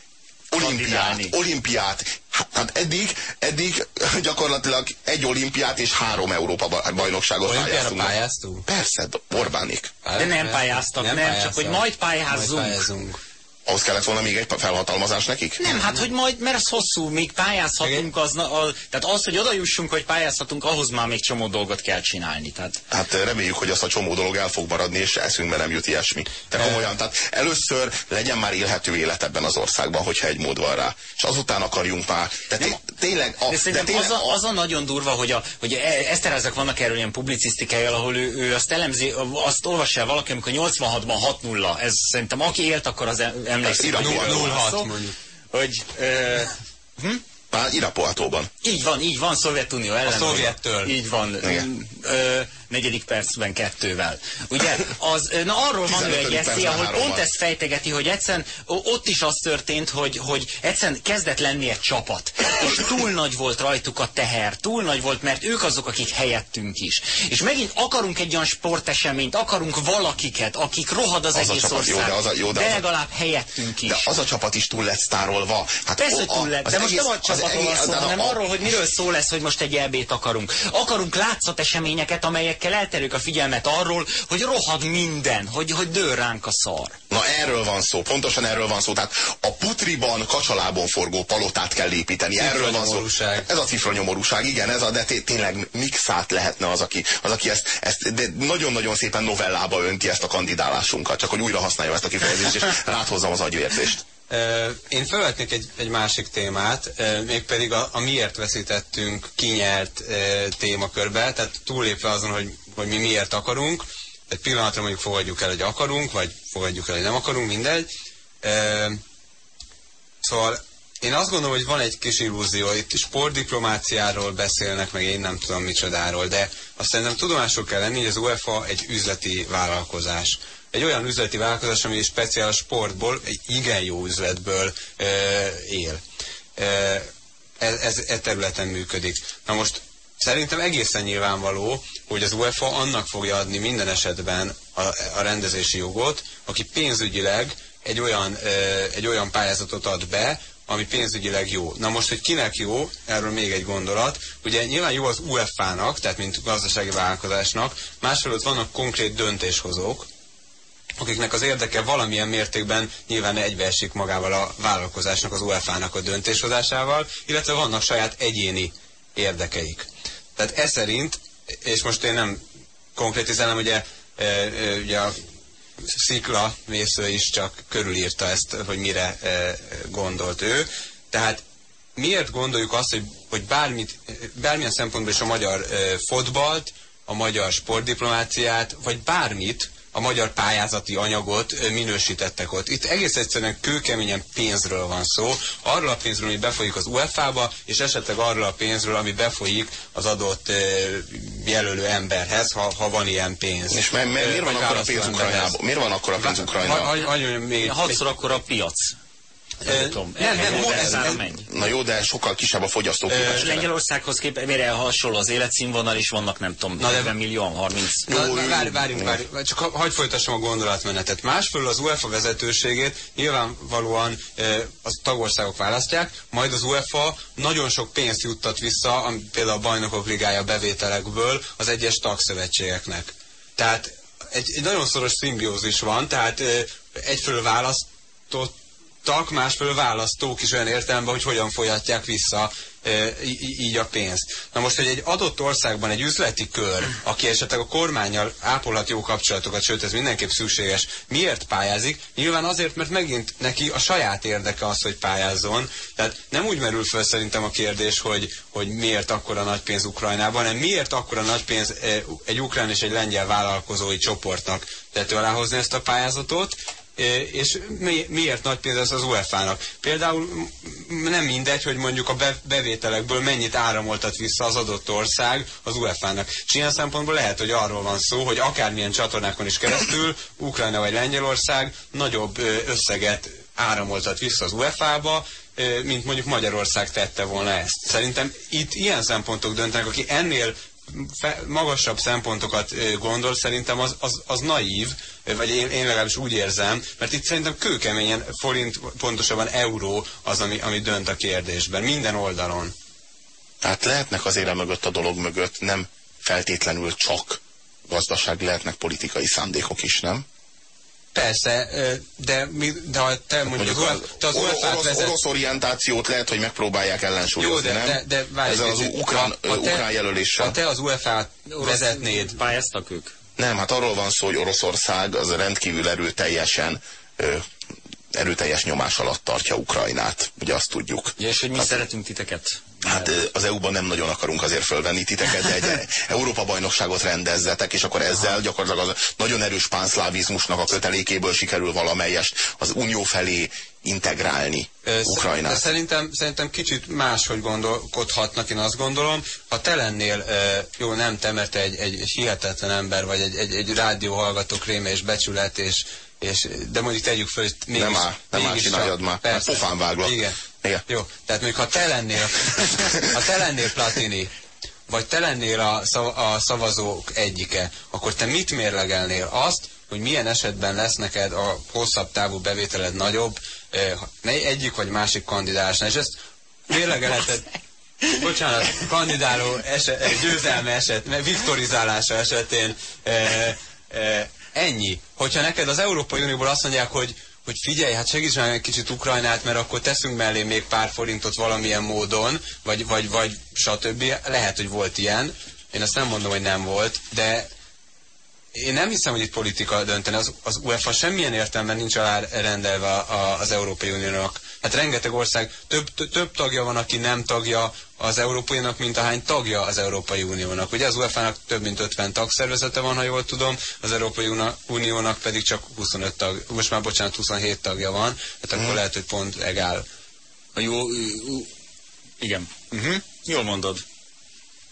Olimpiát, olimpiát, Hát eddig, eddig gyakorlatilag egy olimpiát és három Európa bajnokságot pályáztunk. pályáztunk? Persze, Orbánik. De nem pályáztak, nem, nem csak hogy majd pályázzunk. Majd pályázunk. Ahhoz kellett volna még egy felhatalmazás nekik? Nem, hát hogy majd, mert az hosszú, még pályázhatunk, az, a, tehát az, hogy oda jussunk, hogy pályázhatunk, ahhoz már még csomó dolgot kell csinálni. Tehát... Hát reméljük, hogy azt a csomó dolog el fog maradni, és eszünkbe nem jut ilyesmi. Te komolyan, tehát először legyen már élhető élet ebben az országban, hogyha egy mód van rá. És azután akarjunk már. De nem, tényleg, a, de, de tényleg az, a, az a nagyon durva, hogy, a, hogy e- Eszterezek vannak erről ilyen publicisztikai, ahol ő, ő azt elemzi, azt olvassa el valaki, amikor 86-ban 6-0. Ez szerintem aki élt, akkor az emlékszik. 06 mondjuk. Hogy... Ö, hm? Irapuatóban. Így van, így van, Szovjetunió ellen. A szovjettől. Így van. Igen. Ö, negyedik percben kettővel. Ugye, az, na arról van ő egy 15. eszé, percben ahol pont ezt fejtegeti, hogy egyszerűen ott is az történt, hogy, hogy egyszerűen kezdett lenni egy csapat. És túl nagy volt rajtuk a teher, túl nagy volt, mert ők azok, akik helyettünk is. És megint akarunk egy olyan sporteseményt, akarunk valakiket, akik rohad az, Az egész csapat, jó, ország, de az a- jó, de de az a- legalább helyettünk is. De az a csapat is túl lett sztárolva. Hát Persze, hogy túl lett, de most egész- nem a csapatról van szó, hanem a- arról, hogy miről szó lesz, hogy most egy elbét akarunk. Akarunk látszateseményeket, amelyekkel elterjük a figyelmet arról, hogy rohad minden, hogy, hogy dől ránk a szar. Na erről van szó, pontosan erről van szó. Tehát a putriban, kacsalában forgó palotát kell építeni. Erről van szó. Ez a cifranyomorúság, igen, ez a, de té- tényleg mixát lehetne az, aki, az, aki ezt, ezt de nagyon-nagyon szépen novellába önti ezt a kandidálásunkat, csak hogy újra használjam ezt a kifejezést, és ráthozzam az agyvérzést. Én felvetnék egy, egy másik témát, mégpedig a, a miért veszítettünk kinyert témakörbe, tehát túllépve azon, hogy, hogy mi miért akarunk, egy pillanatra mondjuk fogadjuk el, hogy akarunk, vagy fogadjuk el, hogy nem akarunk, mindegy. Szóval én azt gondolom, hogy van egy kis illúzió, itt sportdiplomáciáról beszélnek, meg én nem tudom micsodáról, de azt szerintem tudomásul kell lenni, hogy az UEFA egy üzleti vállalkozás. Egy olyan üzleti vállalkozás, ami speciál sportból, egy igen jó üzletből ö, él. Ö, ez, ez e területen működik. Na most szerintem egészen nyilvánvaló, hogy az UEFA annak fogja adni minden esetben a, a rendezési jogot, aki pénzügyileg egy olyan, ö, egy olyan pályázatot ad be, ami pénzügyileg jó. Na most, hogy kinek jó, erről még egy gondolat. Ugye nyilván jó az UEFA-nak, tehát mint gazdasági vállalkozásnak, másfelől vannak konkrét döntéshozók, akiknek az érdeke valamilyen mértékben nyilván egybeesik magával a vállalkozásnak, az UEFA-nak a döntéshozásával, illetve vannak saját egyéni érdekeik. Tehát ez szerint, és most én nem konkrétizálom, ugye, e, e, ugye a Szikla vésző is csak körülírta ezt, hogy mire e, gondolt ő. Tehát miért gondoljuk azt, hogy, hogy bármit, bármilyen szempontból is a magyar fotbalt, a magyar sportdiplomáciát, vagy bármit, a magyar pályázati anyagot minősítettek ott. Itt egész egyszerűen kőkeményen pénzről van szó, arról a pénzről, ami befolyik az UEFA-ba, és esetleg arról a pénzről, ami befolyik az adott jelölő emberhez, ha, ha van ilyen pénz. És mi- mi- miért van akkor a pénz emberhez. Miért van akkor a pénz hagy- hagy- még- Hatszor akkor a piac. Nem tudom, nem, nem, nem, ez- nem, ez-. Na jó, de sokkal kisebb a fogyasztó képessége. Lengyelországhoz képest, mire hasonló az életszínvonal is vannak, nem tudom, Na de- 40 millió, 30. Na, Jó, várj, várjunk, várjunk, csak ha- hagyj folytassam a gondolatmenetet. Másfelől az UEFA vezetőségét nyilvánvalóan e, az tagországok választják, majd az UEFA nagyon sok pénzt juttat vissza, am, például a bajnokok ligája bevételekből az egyes tagszövetségeknek. Tehát egy, egy nagyon szoros szimbiózis van, tehát e, egyfelől választott tak, másfelől választók is olyan értelemben, hogy hogyan folyatják vissza így a pénzt. Na most, hogy egy adott országban egy üzleti kör, aki esetleg a kormányjal ápolhat jó kapcsolatokat, sőt ez mindenképp szükséges, miért pályázik? Nyilván azért, mert megint neki a saját érdeke az, hogy pályázzon. Tehát nem úgy merül föl szerintem a kérdés, hogy, hogy miért akkora nagy pénz Ukrajnában, hanem miért akkora nagy pénz egy ukrán és egy lengyel vállalkozói csoportnak tető alá hozni ezt a pályázatot, és mi, miért nagy pénz ez az UEFA-nak? Például nem mindegy, hogy mondjuk a be, bevételekből mennyit áramoltat vissza az adott ország az UEFA-nak. És ilyen szempontból lehet, hogy arról van szó, hogy akármilyen csatornákon is keresztül Ukrajna vagy Lengyelország nagyobb összeget áramoltat vissza az UEFA-ba, mint mondjuk Magyarország tette volna ezt. Szerintem itt ilyen szempontok döntenek, aki ennél fe, magasabb szempontokat gondol, szerintem az, az, az naív, vagy én, én legalábbis úgy érzem, mert itt szerintem kőkeményen forint, pontosabban euró az, ami, ami dönt a kérdésben, minden oldalon. Tehát lehetnek azért a mögött a dolog mögött nem feltétlenül csak gazdaság, lehetnek politikai szándékok is, nem? Persze, de, mi, de ha te mondjuk, Mondjuk az, az te az orosz, orosz, vezet, orosz orientációt lehet, hogy megpróbálják ellensúlyozni, Jó, de- nem? de- de várj Ezzel az ukrán, Ha- ha te- ukrán jelöléssel. ha te az UEFA-t vezetnéd, Pályáztak ők? Nem, hát arról van szó, hogy Oroszország az rendkívül erőteljesen ö, erőteljes nyomás alatt tartja Ukrajnát. Ugye azt tudjuk. Ja, és hogy mi Hát- szeretünk titeket? Hát az EU-ban nem nagyon akarunk azért fölvenni titeket, de egy Európa-bajnokságot rendezzetek, és akkor ezzel gyakorlatilag az nagyon erős pánszlávizmusnak a kötelékéből sikerül valamelyest az unió felé integrálni Ö, sz- De Ukrajnát. szerintem, szerintem kicsit máshogy gondolkodhatnak, én azt gondolom. Ha te lennél, jó nem te, mert te egy, egy, hihetetlen ember, vagy egy, egy, egy rádióhallgató kréme és becsület, és, és, de mondjuk tegyük föl, hogy mégis, Nem áll, nem áll, csináljad már. Persze. Hát pofán váglak. Igen. Igen. Jó, tehát mondjuk ha te lennél, ha te lennél Platini, vagy te lennél a, szav, a szavazók egyike, akkor te mit mérlegelnél? Azt, hogy milyen esetben lesz neked a hosszabb távú bevételed nagyobb, egyik vagy másik kandidálásnál, és ezt mérlegelheted, bocsánat, kandidáló eset, győzelme eset, viktorizálása esetén eh, eh, ennyi. Hogyha neked az Európai Unióból azt mondják, hogy hogy figyelj, hát segíts már egy kicsit Ukrajnát, mert akkor teszünk mellé még pár forintot valamilyen módon, vagy, vagy, vagy stb. Lehet, hogy volt ilyen. Én azt nem mondom, hogy nem volt, de én nem hiszem, hogy itt politika döntene. Az, az UEFA semmilyen értelemben nincs alárendelve a, az Európai Uniónak. Hát rengeteg ország, több, több, tagja van, aki nem tagja az Európai Uniónak, mint ahány tagja az Európai Uniónak. Ugye az UEFA-nak több mint 50 tagszervezete van, ha jól tudom, az Európai Uniónak pedig csak 25 tag, most már bocsánat, 27 tagja van, hát akkor lehet, hogy pont egál. A jó, igen. Uh-huh. Jól mondod.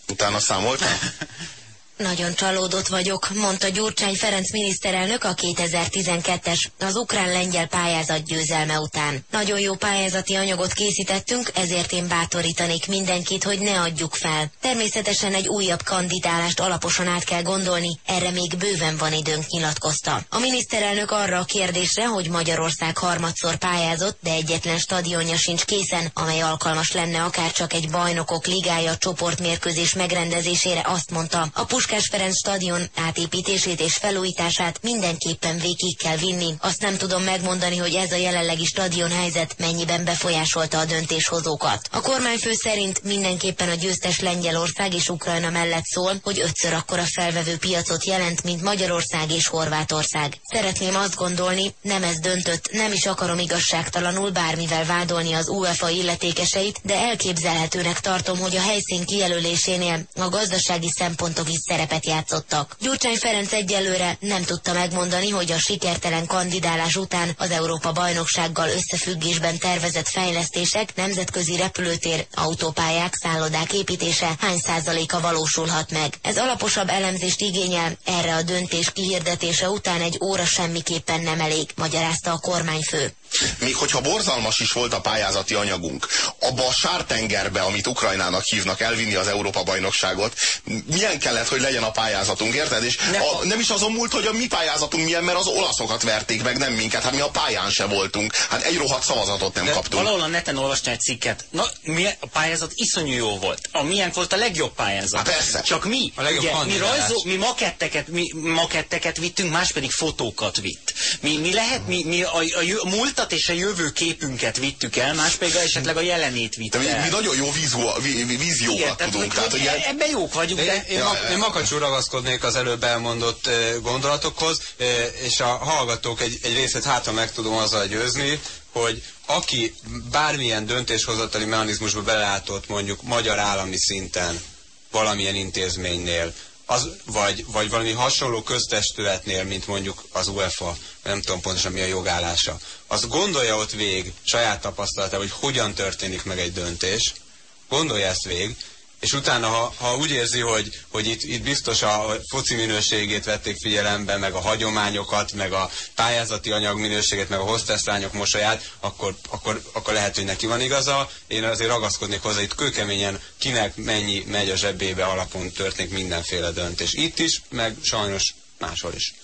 Utána számoltál? Nagyon csalódott vagyok, mondta Gyurcsány Ferenc miniszterelnök a 2012-es az ukrán-lengyel pályázat győzelme után. Nagyon jó pályázati anyagot készítettünk, ezért én bátorítanék mindenkit, hogy ne adjuk fel. Természetesen egy újabb kandidálást alaposan át kell gondolni, erre még bőven van időnk nyilatkozta. A miniszterelnök arra a kérdésre, hogy Magyarország harmadszor pályázott, de egyetlen stadionja sincs készen, amely alkalmas lenne akár csak egy bajnokok ligája csoportmérkőzés megrendezésére azt mondta, a Puskás Ferenc stadion átépítését és felújítását mindenképpen végig kell vinni. Azt nem tudom megmondani, hogy ez a jelenlegi stadionhelyzet mennyiben befolyásolta a döntéshozókat. A kormányfő szerint mindenképpen a győztes Lengyelország és Ukrajna mellett szól, hogy ötször akkora felvevő piacot jelent, mint Magyarország és Horvátország. Szeretném azt gondolni, nem ez döntött, nem is akarom igazságtalanul bármivel vádolni az UEFA illetékeseit, de elképzelhetőnek tartom, hogy a helyszín kijelölésénél a gazdasági szempontok is szerepet játszottak. Gyurcsány Ferenc egyelőre nem tudta megmondani, hogy a sikertelen kandidálás után az Európa bajnoksággal összefüggésben tervezett fejlesztések, nemzetközi repülőtér, autópályák, szállodák építése hány százaléka valósulhat meg. Ez alaposabb elemzést igényel, erre a döntés kihirdetése után egy óra semmiképpen nem elég, magyarázta a kormányfő. Még hogyha borzalmas is volt a pályázati anyagunk, abba a sártengerbe, amit Ukrajnának hívnak elvinni az Európa-bajnokságot, milyen kellett, hogy legyen a pályázatunk, érted? És Nem. a, nem is azon múlt, hogy a mi pályázatunk milyen, mert az olaszokat verték meg, nem minket. Hát mi a pályán se voltunk. Hát egy rohadt szavazatot nem De kaptunk. valahol a neten olvastam egy cikket. Na, mi, a pályázat iszonyú jó volt. A miénk volt a legjobb pályázat. Hát persze. Csak mi, A ugye, mi, rajzó, mi maketteket, mi maketteket vittünk, más pedig fotókat vitt. Mi, mi lehet, mi, mi a, a, a múltat és a jövő képünket vittük el, más pedig esetleg a jelenét vitt De mi, el. mi nagyon jó vízua, ví, ví- víziókat Igen, tehát, tudunk. Tehát, hogy ilyen- ebben jók vagyunk, De de... én, én, Ja, ja. én makacsul ragaszkodnék az előbb elmondott eh, gondolatokhoz, eh, és a hallgatók egy, egy részét hátra meg tudom azzal győzni, hogy aki bármilyen döntéshozatali mechanizmusba belelátott mondjuk magyar állami szinten valamilyen intézménynél, az, vagy, vagy valami hasonló köztestületnél, mint mondjuk az UEFA, nem tudom pontosan mi a jogállása, az gondolja ott vég saját tapasztalatával, hogy hogyan történik meg egy döntés, gondolja ezt vég, és utána, ha, ha úgy érzi, hogy, hogy itt, itt biztos a foci minőségét vették figyelembe, meg a hagyományokat, meg a pályázati anyag minőségét, meg a hostesslányok mosolyát, akkor, akkor, akkor lehet, hogy neki van igaza. Én azért ragaszkodnék hozzá, itt kőkeményen kinek mennyi megy a zsebébe alapon történik mindenféle döntés. Itt is, meg sajnos máshol is.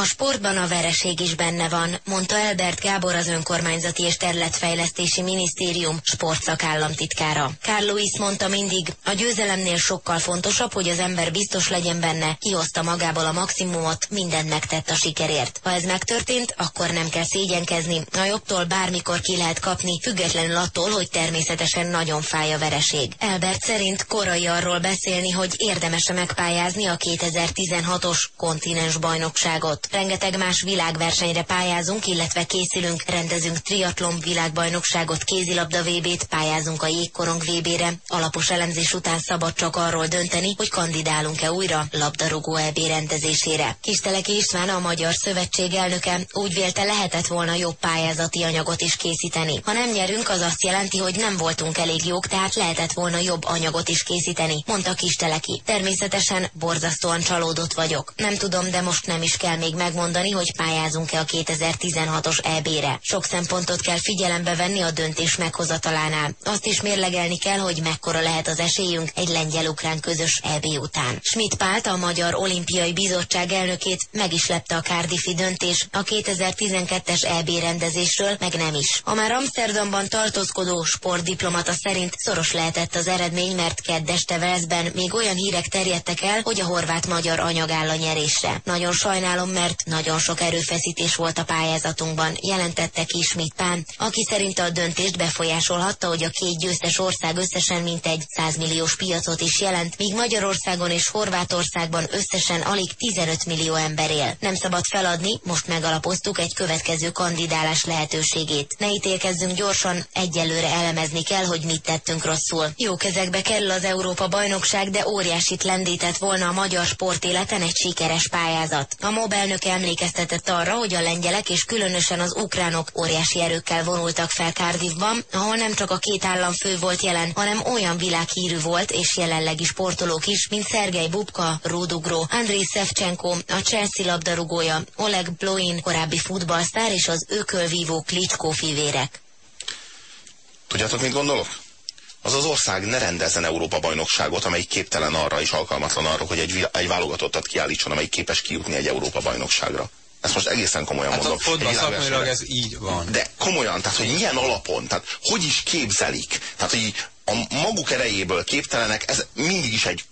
A sportban a vereség is benne van, mondta Elbert Gábor az Önkormányzati és Területfejlesztési Minisztérium sportszakállamtitkára. Lewis mondta mindig, a győzelemnél sokkal fontosabb, hogy az ember biztos legyen benne, kihozta magából a maximumot, mindent megtett a sikerért. Ha ez megtörtént, akkor nem kell szégyenkezni, a jobbtól bármikor ki lehet kapni, függetlenül attól, hogy természetesen nagyon fáj a vereség. Elbert szerint korai arról beszélni, hogy érdemes megpályázni a 2016-os kontinens bajnokságot. Rengeteg más világversenyre pályázunk, illetve készülünk, rendezünk triatlon világbajnokságot, kézilabda VB-t, pályázunk a jégkorong VB-re. Alapos elemzés után szabad csak arról dönteni, hogy kandidálunk-e újra labdarúgó EB rendezésére. Kisteleki István, a Magyar Szövetség elnöke úgy vélte lehetett volna jobb pályázati anyagot is készíteni. Ha nem nyerünk, az azt jelenti, hogy nem voltunk elég jók, tehát lehetett volna jobb anyagot is készíteni, mondta Kisteleki. Természetesen borzasztóan csalódott vagyok. Nem tudom, de most nem is kell még megmondani, hogy pályázunk-e a 2016-os EB-re. Sok szempontot kell figyelembe venni a döntés meghozatalánál. Azt is mérlegelni kell, hogy mekkora lehet az esélyünk egy lengyel-ukrán közös EB után. Schmidt Pált, a Magyar Olimpiai Bizottság elnökét meg is lepte a Cardiffi döntés a 2012-es EB rendezésről, meg nem is. A már Amsterdamban tartózkodó sportdiplomata szerint szoros lehetett az eredmény, mert keddeste Velszben még olyan hírek terjedtek el, hogy a horvát-magyar anyag áll a nyerésre. Nagyon sajnálom, mert nagyon sok erőfeszítés volt a pályázatunkban, jelentette ki Schmidt Pán, aki szerint a döntést befolyásolhatta, hogy a két győztes ország összesen mintegy 100 milliós piacot is jelent, míg Magyarországon és Horvátországban összesen alig 15 millió ember él. Nem szabad feladni, most megalapoztuk egy következő kandidálás lehetőségét. Ne ítélkezzünk gyorsan, egyelőre elemezni kell, hogy mit tettünk rosszul. Jó kezekbe kerül az Európa bajnokság, de óriásit lendített volna a magyar sportéleten egy sikeres pályázat. A MOB elnöke emlékeztetett arra, hogy a lengyelek és különösen az ukránok óriási erőkkel vonultak fel Cardiffban, ahol nem csak a két államfő volt jelen, hanem olyan világhírű volt és jelenlegi sportolók is, mint Szergej Bubka, Rúdugró, Andriy Szevcsenko, a Chelsea labdarúgója, Oleg Bloin, korábbi futballsztár és az ökölvívó Klitschko fivérek. Tudjátok, mit gondolok? Az az ország ne rendezzen Európa bajnokságot, amelyik képtelen arra és alkalmatlan arra, hogy egy, egy válogatottat kiállítson, amelyik képes kijutni egy Európa bajnokságra. Ezt most egészen komolyan hát mondom. Szakmailag ez így van. De komolyan, tehát hogy milyen alapon, tehát hogy is képzelik, tehát hogy a maguk erejéből képtelenek, ez mindig is egy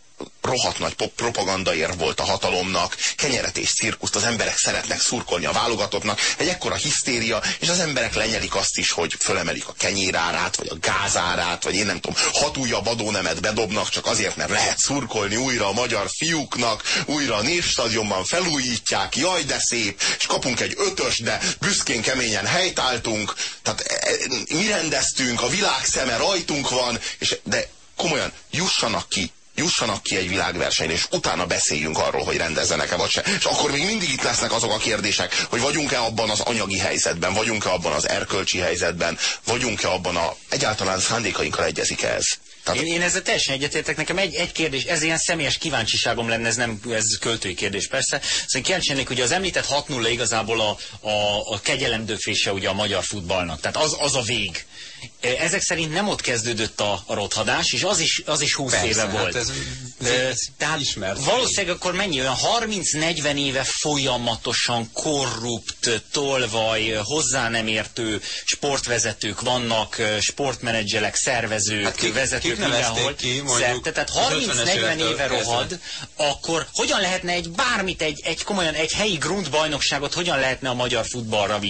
rohadt nagy propagandaér volt a hatalomnak, kenyeret és cirkuszt, az emberek szeretnek szurkolni a válogatottnak, egy ekkora hisztéria, és az emberek lenyelik azt is, hogy fölemelik a kenyérárát, vagy a gázárát, vagy én nem tudom, hat újabb adónemet bedobnak, csak azért, mert lehet szurkolni újra a magyar fiúknak, újra a névstadionban felújítják, jaj de szép, és kapunk egy ötös, de büszkén keményen helytáltunk, tehát e, e, mi rendeztünk, a világ szeme rajtunk van, és de komolyan jussanak ki jussanak ki egy világversenyre, és utána beszéljünk arról, hogy rendezzenek-e vagy se. És akkor még mindig itt lesznek azok a kérdések, hogy vagyunk-e abban az anyagi helyzetben, vagyunk-e abban az erkölcsi helyzetben, vagyunk-e abban a egyáltalán szándékainkkal egyezik -e ez. Tehát... Én, én ezzel teljesen egyetértek. Nekem egy, egy kérdés, ez ilyen személyes kíváncsiságom lenne, ez nem ez költői kérdés persze. Szóval kíváncsi lennék, hogy az említett 6-0 igazából a, a, a kegyelemdöfése ugye a magyar futballnak. Tehát az, az a vég. Ezek szerint nem ott kezdődött a, a rothadás, és az is, az is 20 Persze, éve hát volt. Ez, ez Tehát ismert valószínűleg akkor mennyi olyan 30-40 éve folyamatosan korrupt, tolvaj, hozzá nem értő sportvezetők vannak, sportmenedzselek, szervezők, hát ki, vezetők mindenhol. Ki, szerte, tehát 30-40 éve rohad, akkor hogyan lehetne egy bármit, egy, egy komolyan egy helyi grundbajnokságot, hogyan lehetne a magyar futballra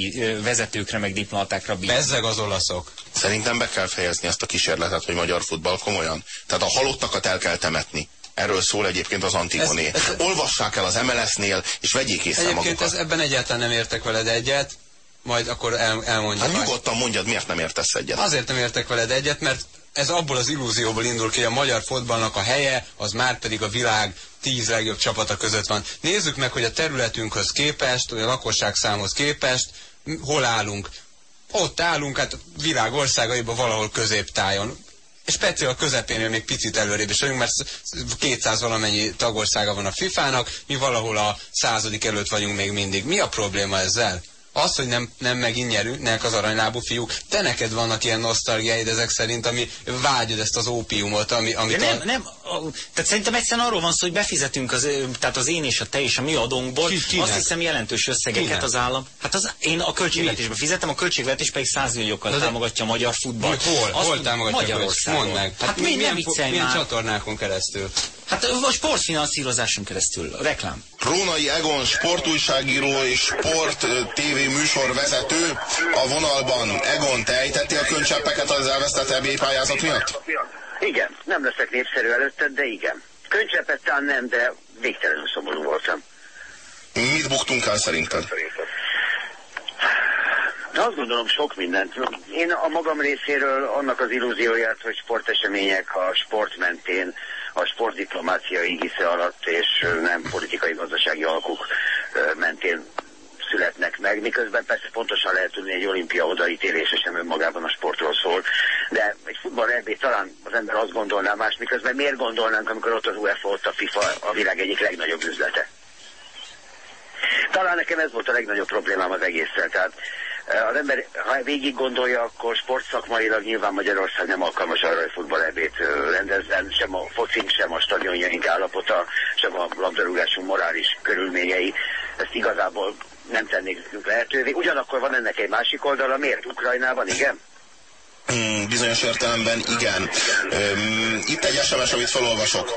vezetőkre, meg diplomatákra bízni? Bezzeg az olaszok. Szerintem be kell fejezni ezt a kísérletet, hogy magyar futball komolyan. Tehát a halottakat el kell temetni. Erről szól egyébként az Antigoné. Ez, ez, Olvassák el az MLS-nél, és vegyék észre egyébként magukat. Ez, ebben egyáltalán nem értek veled egyet, majd akkor el, elmondjuk. Hát nyugodtan mondjad, miért nem értesz egyet. Azért nem értek veled egyet, mert ez abból az illúzióból indul ki, hogy a magyar fotballnak a helye, az már pedig a világ tíz legjobb csapata között van. Nézzük meg, hogy a területünkhöz képest, vagy a lakosság számhoz képest, hol állunk ott állunk, hát világ országaiban valahol középtájon. Speciál a közepénél még picit előrébb is vagyunk, mert 200 valamennyi tagországa van a FIFA-nak, mi valahol a századik előtt vagyunk még mindig. Mi a probléma ezzel? az, hogy nem, nem megint nyernek az aranylábú fiúk, te neked vannak ilyen nosztalgiáid ezek szerint, ami vágyod ezt az ópiumot, ami, amit nem, a... nem, tehát szerintem egyszerűen arról van szó, hogy befizetünk, az, tehát az én és a te és a mi adónkból, ki, azt hiszem jelentős összegeket kinek? az állam. Hát az, én a költségvetésbe fizetem, a költségvetés pedig 100 milliókkal de támogatja a magyar futballt. Hol? Azt, hol támogatja Magyarországon? Mondd meg. Hát, hát mi, nem milyen, milyen csatornákon keresztül? Hát a sportfinanszírozáson keresztül, a reklám. Rónai Egon sportújságíró és sport TV műsorvezető a vonalban. Egon, te ejtettél a könycseppeket az elvesztett EB pályázat miatt? Igen, nem leszek népszerű előtted, de igen. Könycseppet talán nem, de végtelenül szomorú voltam. Mit buktunk el szerinted? Azt gondolom sok mindent. Én a magam részéről annak az illúzióját, hogy sportesemények a sport mentén, a sportdiplomácia ígisze alatt és nem politikai-gazdasági alkuk mentén születnek meg, miközben persze pontosan lehet tudni, egy olimpia odaítélése sem önmagában a sportról szól, de egy futball ebbé talán az ember azt gondolná más, miközben miért gondolnánk, amikor ott az UEFA, ott a FIFA a világ egyik legnagyobb üzlete. Talán nekem ez volt a legnagyobb problémám az egésszel. Tehát az ember, ha végig gondolja, akkor sportszakmailag nyilván Magyarország nem alkalmas arra, hogy futballebét rendezzen, sem a focink, sem a stadionjaink állapota, sem a labdarúgásunk morális körülményei. Ezt igazából nem tennék lehetővé. Ugyanakkor van ennek egy másik oldala, miért Ukrajnában, igen? Mm, bizonyos értelemben igen. Um, itt egy SMS, amit felolvasok.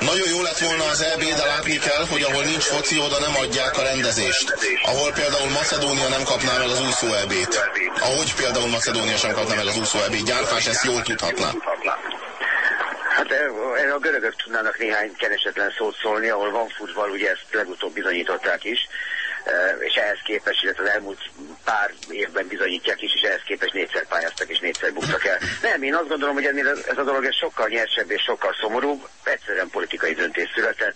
Nagyon jó lett volna az EB, de látni kell, hogy ahol nincs foci, oda nem adják a rendezést. Ahol például Macedónia nem kapná meg az úszó EB-t. Ahogy például Macedónia sem kapná meg az úszó EB-t. Gyárfás ezt jól tudhatná. Hát erre a görögök tudnának néhány keresetlen szót szólni, ahol van futball, ugye ezt legutóbb bizonyították is és ehhez képest, illetve az elmúlt pár évben bizonyítják is, és ehhez képest négyszer pályáztak és négyszer buktak el. Nem, én azt gondolom, hogy ennél ez a dolog ez sokkal nyersebb és sokkal szomorúbb, egyszerűen politikai döntés született.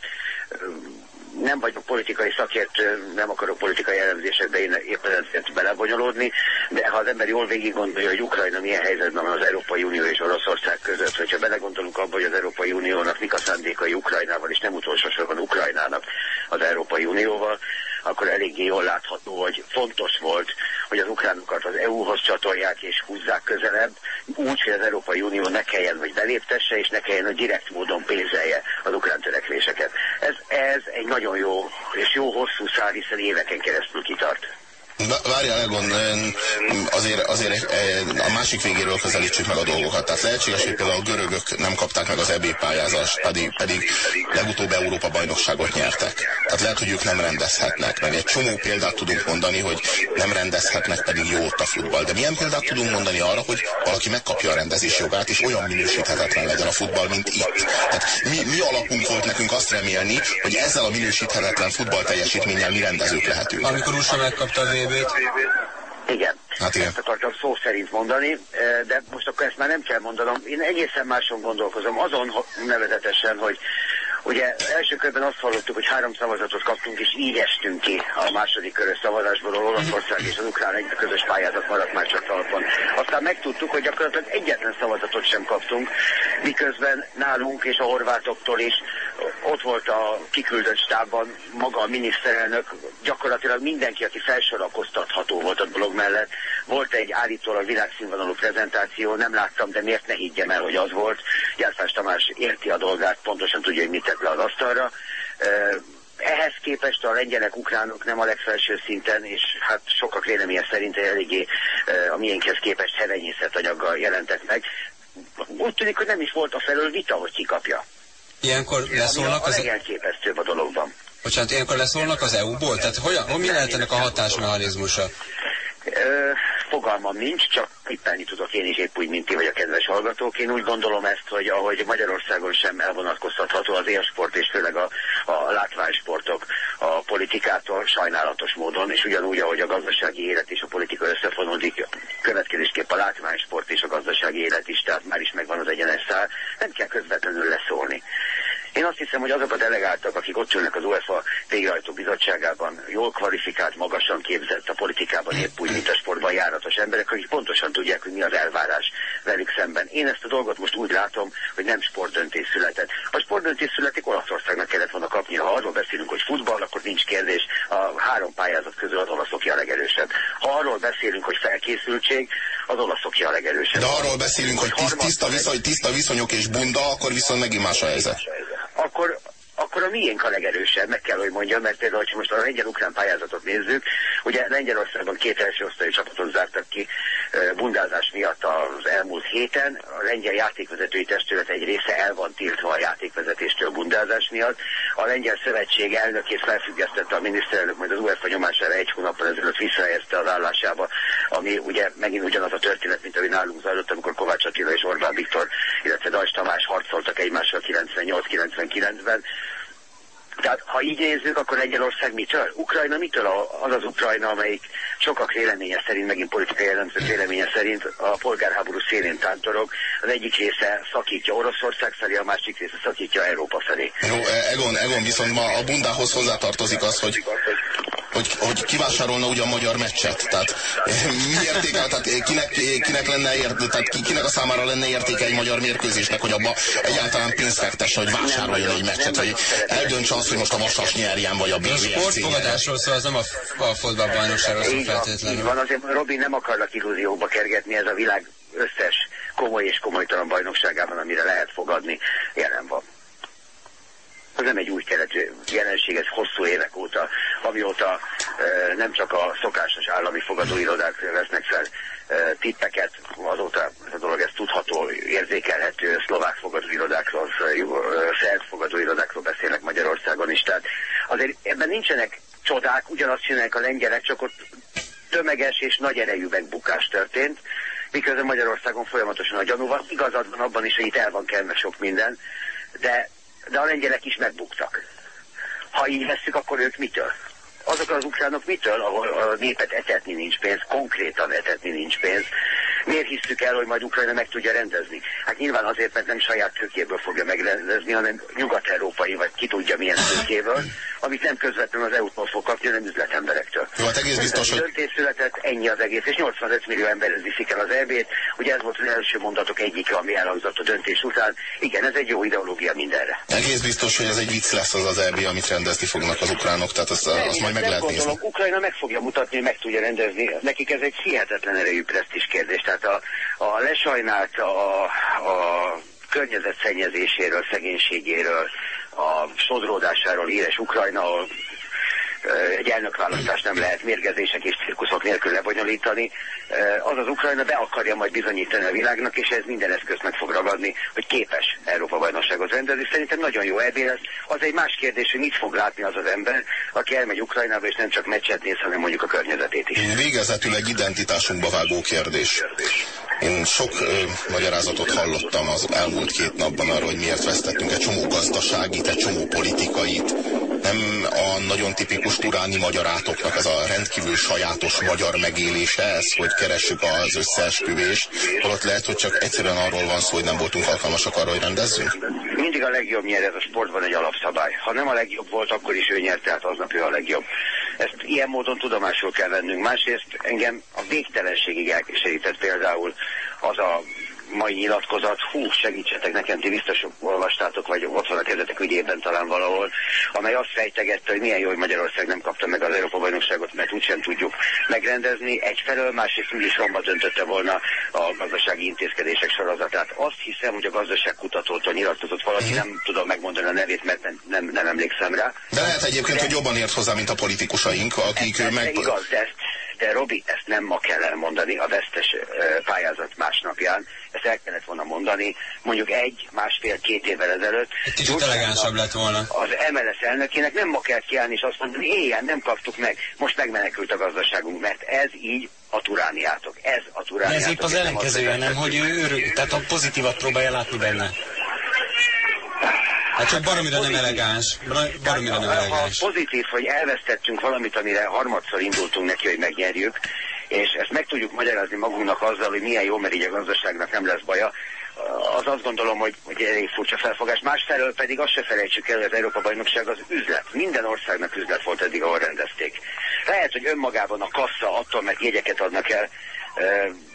Nem vagyok politikai szakértő, nem akarok politikai elemzésekbe én éppen ezért belebonyolódni, de ha az ember jól végig gondolja, hogy Ukrajna milyen helyzetben van az Európai Unió és Oroszország között, hogyha belegondolunk abba, hogy az Európai Uniónak mik a szándékai Ukrajnával, és nem utolsó sorban Ukrajnának az Európai Unióval, akkor eléggé jól látható, hogy fontos volt, hogy az ukránokat az EU-hoz csatolják és húzzák közelebb, úgy, hogy az Európai Unió ne kelljen, hogy beléptesse, és ne kelljen, hogy direkt módon pénzelje az ukrán törekvéseket. Ez, ez egy nagyon jó és jó hosszú szál, hiszen éveken keresztül kitart. Várjál, Egon, azért, azért a másik végéről közelítsük meg a dolgokat. Tehát lehetséges, hogy például a görögök nem kapták meg az EB pályázást, pedig, pedig legutóbb Európa bajnokságot nyertek. Tehát lehet, hogy ők nem rendezhetnek. Meg egy csomó példát tudunk mondani, hogy nem rendezhetnek, pedig jó ott a futball. De milyen példát tudunk mondani arra, hogy valaki megkapja a rendezés jogát, és olyan minősíthetetlen legyen a futball, mint itt. Tehát mi, mi alapunk volt nekünk azt remélni, hogy ezzel a minősíthetetlen futball teljesítménnyel mi rendezők lehetünk. Amikor USA megkapta a VB-t. Igen. Hát igen. Ezt akartam szó szerint mondani, de most akkor ezt már nem kell mondanom. Én egészen máson gondolkozom, azon nevezetesen, hogy Ugye első körben azt hallottuk, hogy három szavazatot kaptunk, és így estünk ki a második körös szavazásból, ahol Olaszország és az Ukrán egy közös pályázat maradt már csak talpon. Aztán megtudtuk, hogy gyakorlatilag egyetlen szavazatot sem kaptunk, miközben nálunk és a horvátoktól is ott volt a kiküldött stábban maga a miniszterelnök, gyakorlatilag mindenki, aki felsorakoztatható volt a dolog mellett. Volt egy állítólag világszínvonalú prezentáció, nem láttam, de miért ne higgyem el, hogy az volt. Gyárfás Tamás érti a dolgát, pontosan tudja, hogy mit tett le az asztalra. Ehhez képest a lengyelek, ukránok nem a legfelső szinten, és hát sokak véleménye szerint eléggé a miénkhez képest hevenyészet anyaggal jelentek meg. Úgy tűnik, hogy nem is volt a felől vita, hogy ki kapja. Ilyenkor leszólnak az... A legelképesztőbb a dologban. Bocsánat, ilyenkor leszólnak az EU-ból? Tehát hogyan, mi lehet ennek a hatásmechanizmusa? fogalmam nincs, csak tippelni tudok én is épp úgy, mint ti vagy a kedves hallgatók. Én úgy gondolom ezt, hogy ahogy Magyarországon sem elvonatkoztatható az élsport és főleg a, a látványsportok a politikától sajnálatos módon, és ugyanúgy, ahogy a gazdasági élet és a politika összefonódik, következésképp a látványsport és a gazdasági élet is, tehát már is megvan az egyenes szál, nem kell közvetlenül leszólni. Én azt hiszem, hogy azok a delegáltak, akik ott ülnek az UEFA végrehajtó bizottságában, jól kvalifikált, magasan képzett a politikában, épp úgy, mint a sportban járatos emberek, akik pontosan tudják, hogy mi az elvárás velük szemben. Én ezt a dolgot most úgy látom, hogy nem sportdöntés született. Ha sportdöntés születik, Olaszországnak kellett volna kapni. Ha arról beszélünk, hogy futball, akkor nincs kérdés. A három pályázat közül az olaszoké a legerősebb. Ha arról beszélünk, hogy felkészültség, az olaszoké a legerősebb. De arról beszélünk, hogy tiszta, viszony, tiszta viszonyok és bunda, akkor viszont megint más a helyzet akkor akkor a miénk a legerősebb, meg kell, hogy mondjam, mert például, ha most a lengyel-ukrán pályázatot nézzük, ugye Lengyelországban két első osztályú csapatot zártak ki bundázás miatt az elmúlt héten. A lengyel játékvezetői testület egy része el van tiltva a játékvezetéstől bundázás miatt. A lengyel szövetség elnökét felfüggesztette a miniszterelnök, majd az UEFA nyomására egy hónappal ezelőtt visszahelyezte az állásába, ami ugye megint ugyanaz a történet, mint ami nálunk zajlott, amikor Kovács Attila és Orbán Viktor, illetve Dajs Tamás harcoltak egymással 98-99-ben Tehát ha így nézzük, akkor Lengyelország mitől? Ukrajna mitől az az Ukrajna, amelyik sokak véleménye szerint, megint politikai jellemzők véleménye szerint a polgárháború szélén tántorog. Az egyik része szakítja Oroszország felé, a másik része szakítja Európa felé. Jó, Egon, Egon viszont ma a bundához hozzátartozik az, hogy hogy, hogy kivásárolna ugyan magyar meccset. Tehát mi értékel, tehát kinek, kinek, lenne ért, tehát kinek a számára lenne értéke egy magyar mérkőzésnek, hogy abba egyáltalán pénzt fektesse, hogy vásároljon egy meccset, hogy eldöntse azt, hogy most a Vasas nyerjen, vagy a BVFC. A sportfogadásról szól, az nem a, a fotballbajnokságról szól feltétlenül. Van, azért Robin nem akarnak illúzióba kergetni, ez a világ összes komoly és komolytalan bajnokságában, amire lehet fogadni, jelen van az nem egy új keletű jelenség, ez hosszú évek óta, amióta e, nem csak a szokásos állami fogadóirodák vesznek fel tippeket, azóta ez a dolog ez tudható, érzékelhető, szlovák fogadóirodákról, szerb fogadóirodákról beszélek Magyarországon is, tehát azért ebben nincsenek csodák, ugyanazt csinálják a lengyelek, csak ott tömeges és nagy erejű megbukás történt, miközben Magyarországon folyamatosan a gyanúval. Igazad van abban is, hogy itt el van kelve sok minden, de de a lengyelek is megbuktak. Ha így veszük, akkor ők mitől? Azok az ukránok mitől, ahol a népet etetni nincs pénz, konkrétan etetni nincs pénz, Miért hisztük el, hogy majd Ukrajna meg tudja rendezni? Hát nyilván azért, mert nem saját tőkéből fogja megrendezni, hanem nyugat-európai, vagy ki tudja milyen tőkéből, amit nem közvetlenül az EU-tól fog kapni, hanem üzletemberektől. Jó, hát egész biztos, hogy... Döntés született, ennyi az egész, és 85 millió ember viszik el az EB-t. Ugye ez volt az első mondatok egyike, ami elhangzott a döntés után. Igen, ez egy jó ideológia mindenre. Egész biztos, hogy ez egy vicc lesz az az EB, amit rendezni fognak az ukránok, tehát azt, nem, azt majd meg lehet gondolom. nézni. Ukrajna meg fogja mutatni, meg tudja rendezni. Nekik ez egy hihetetlen erejű presztis kérdés. Tehát a, a lesajnált a, a környezet szennyezéséről, szegénységéről, a sodródásáról híres Ukrajna, egy elnökválasztást nem lehet mérgezések és cirkuszok nélkül lebonyolítani. Az az Ukrajna be akarja majd bizonyítani a világnak, és ez minden eszközt meg fog ragadni, hogy képes Európa bajnokságot rendezni. Szerintem nagyon jó ebéd lesz. Az egy más kérdés, hogy mit fog látni az az ember, aki elmegy Ukrajnába, és nem csak meccset néz, hanem mondjuk a környezetét is. Végezetül egy identitásunkba vágó kérdés. Én sok ö, magyarázatot hallottam az elmúlt két napban arról, hogy miért vesztettünk egy csomó gazdaságit, egy csomó politikait, nem a nagyon tipikus turáni magyarátoknak ez a rendkívül sajátos magyar megélése ez, hogy keressük az összeesküvést, holott lehet, hogy csak egyszerűen arról van szó, hogy nem voltunk alkalmasak arra, hogy rendezzünk? Mindig a legjobb nyer, ez a sportban egy alapszabály. Ha nem a legjobb volt, akkor is ő nyert, tehát aznap ő a legjobb. Ezt ilyen módon tudomásul kell vennünk. Másrészt engem a végtelenségig elkeserített például az a mai nyilatkozat, hú, segítsetek nekem, ti biztos olvastátok, vagy ott van a kezdetek ügyében talán valahol, amely azt fejtegette, hogy milyen jó, hogy Magyarország nem kapta meg az Európa bajnokságot, mert úgysem tudjuk megrendezni. Egyfelől, másrészt úgy is romba döntötte volna a gazdasági intézkedések sorozatát. Azt hiszem, hogy a gazdaságkutatótól nyilatkozott valaki, uh-huh. nem tudom megmondani a nevét, mert nem, nem, nem emlékszem rá. De lehet egyébként, de... hogy jobban ért hozzá, mint a politikusaink, akik ez, meg... Igaz, de ezt de Robi, ezt nem ma kell elmondani a vesztes pályázat másnapján, ezt el kellett volna mondani, mondjuk egy, másfél, két évvel ezelőtt. Kicsit elegánsabb lett volna. Az MLS elnökének nem ma kell kiállni és azt mondani, éjjel nem kaptuk meg, most megmenekült a gazdaságunk, mert ez így a turániátok. Ez a turániátok. De ez épp az ellenkezője, nem, hogy ő örül, tehát a pozitívat próbálja látni benne. Hát csak baromira nem elegáns. Baromira nem elegáns. Ha pozitív, hogy elvesztettünk valamit, amire harmadszor indultunk neki, hogy megnyerjük, és ezt meg tudjuk magyarázni magunknak azzal, hogy milyen jó, mert így a gazdaságnak nem lesz baja, az azt gondolom, hogy, hogy elég furcsa felfogás. Másfelől pedig azt se felejtsük el, hogy az Európa Bajnokság az üzlet. Minden országnak üzlet volt eddig, ahol rendezték. Lehet, hogy önmagában a kassa attól, mert jegyeket adnak el,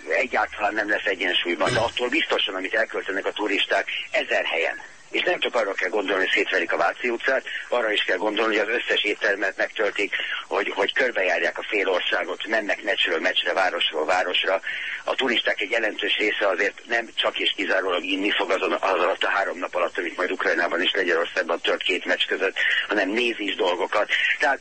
egyáltalán nem lesz egyensúlyban, de attól biztosan, amit elköltenek a turisták, ezer helyen és nem csak arra kell gondolni, hogy szétverik a Váci utcát, arra is kell gondolni, hogy az összes éttermet megtöltik, hogy, hogy körbejárják a fél országot, mennek meccsről meccsre, városról városra. A turisták egy jelentős része azért nem csak és kizárólag inni fog azon, az alatt a három nap alatt, amit majd Ukrajnában és Lengyelországban tört két meccs között, hanem néz is dolgokat. Tehát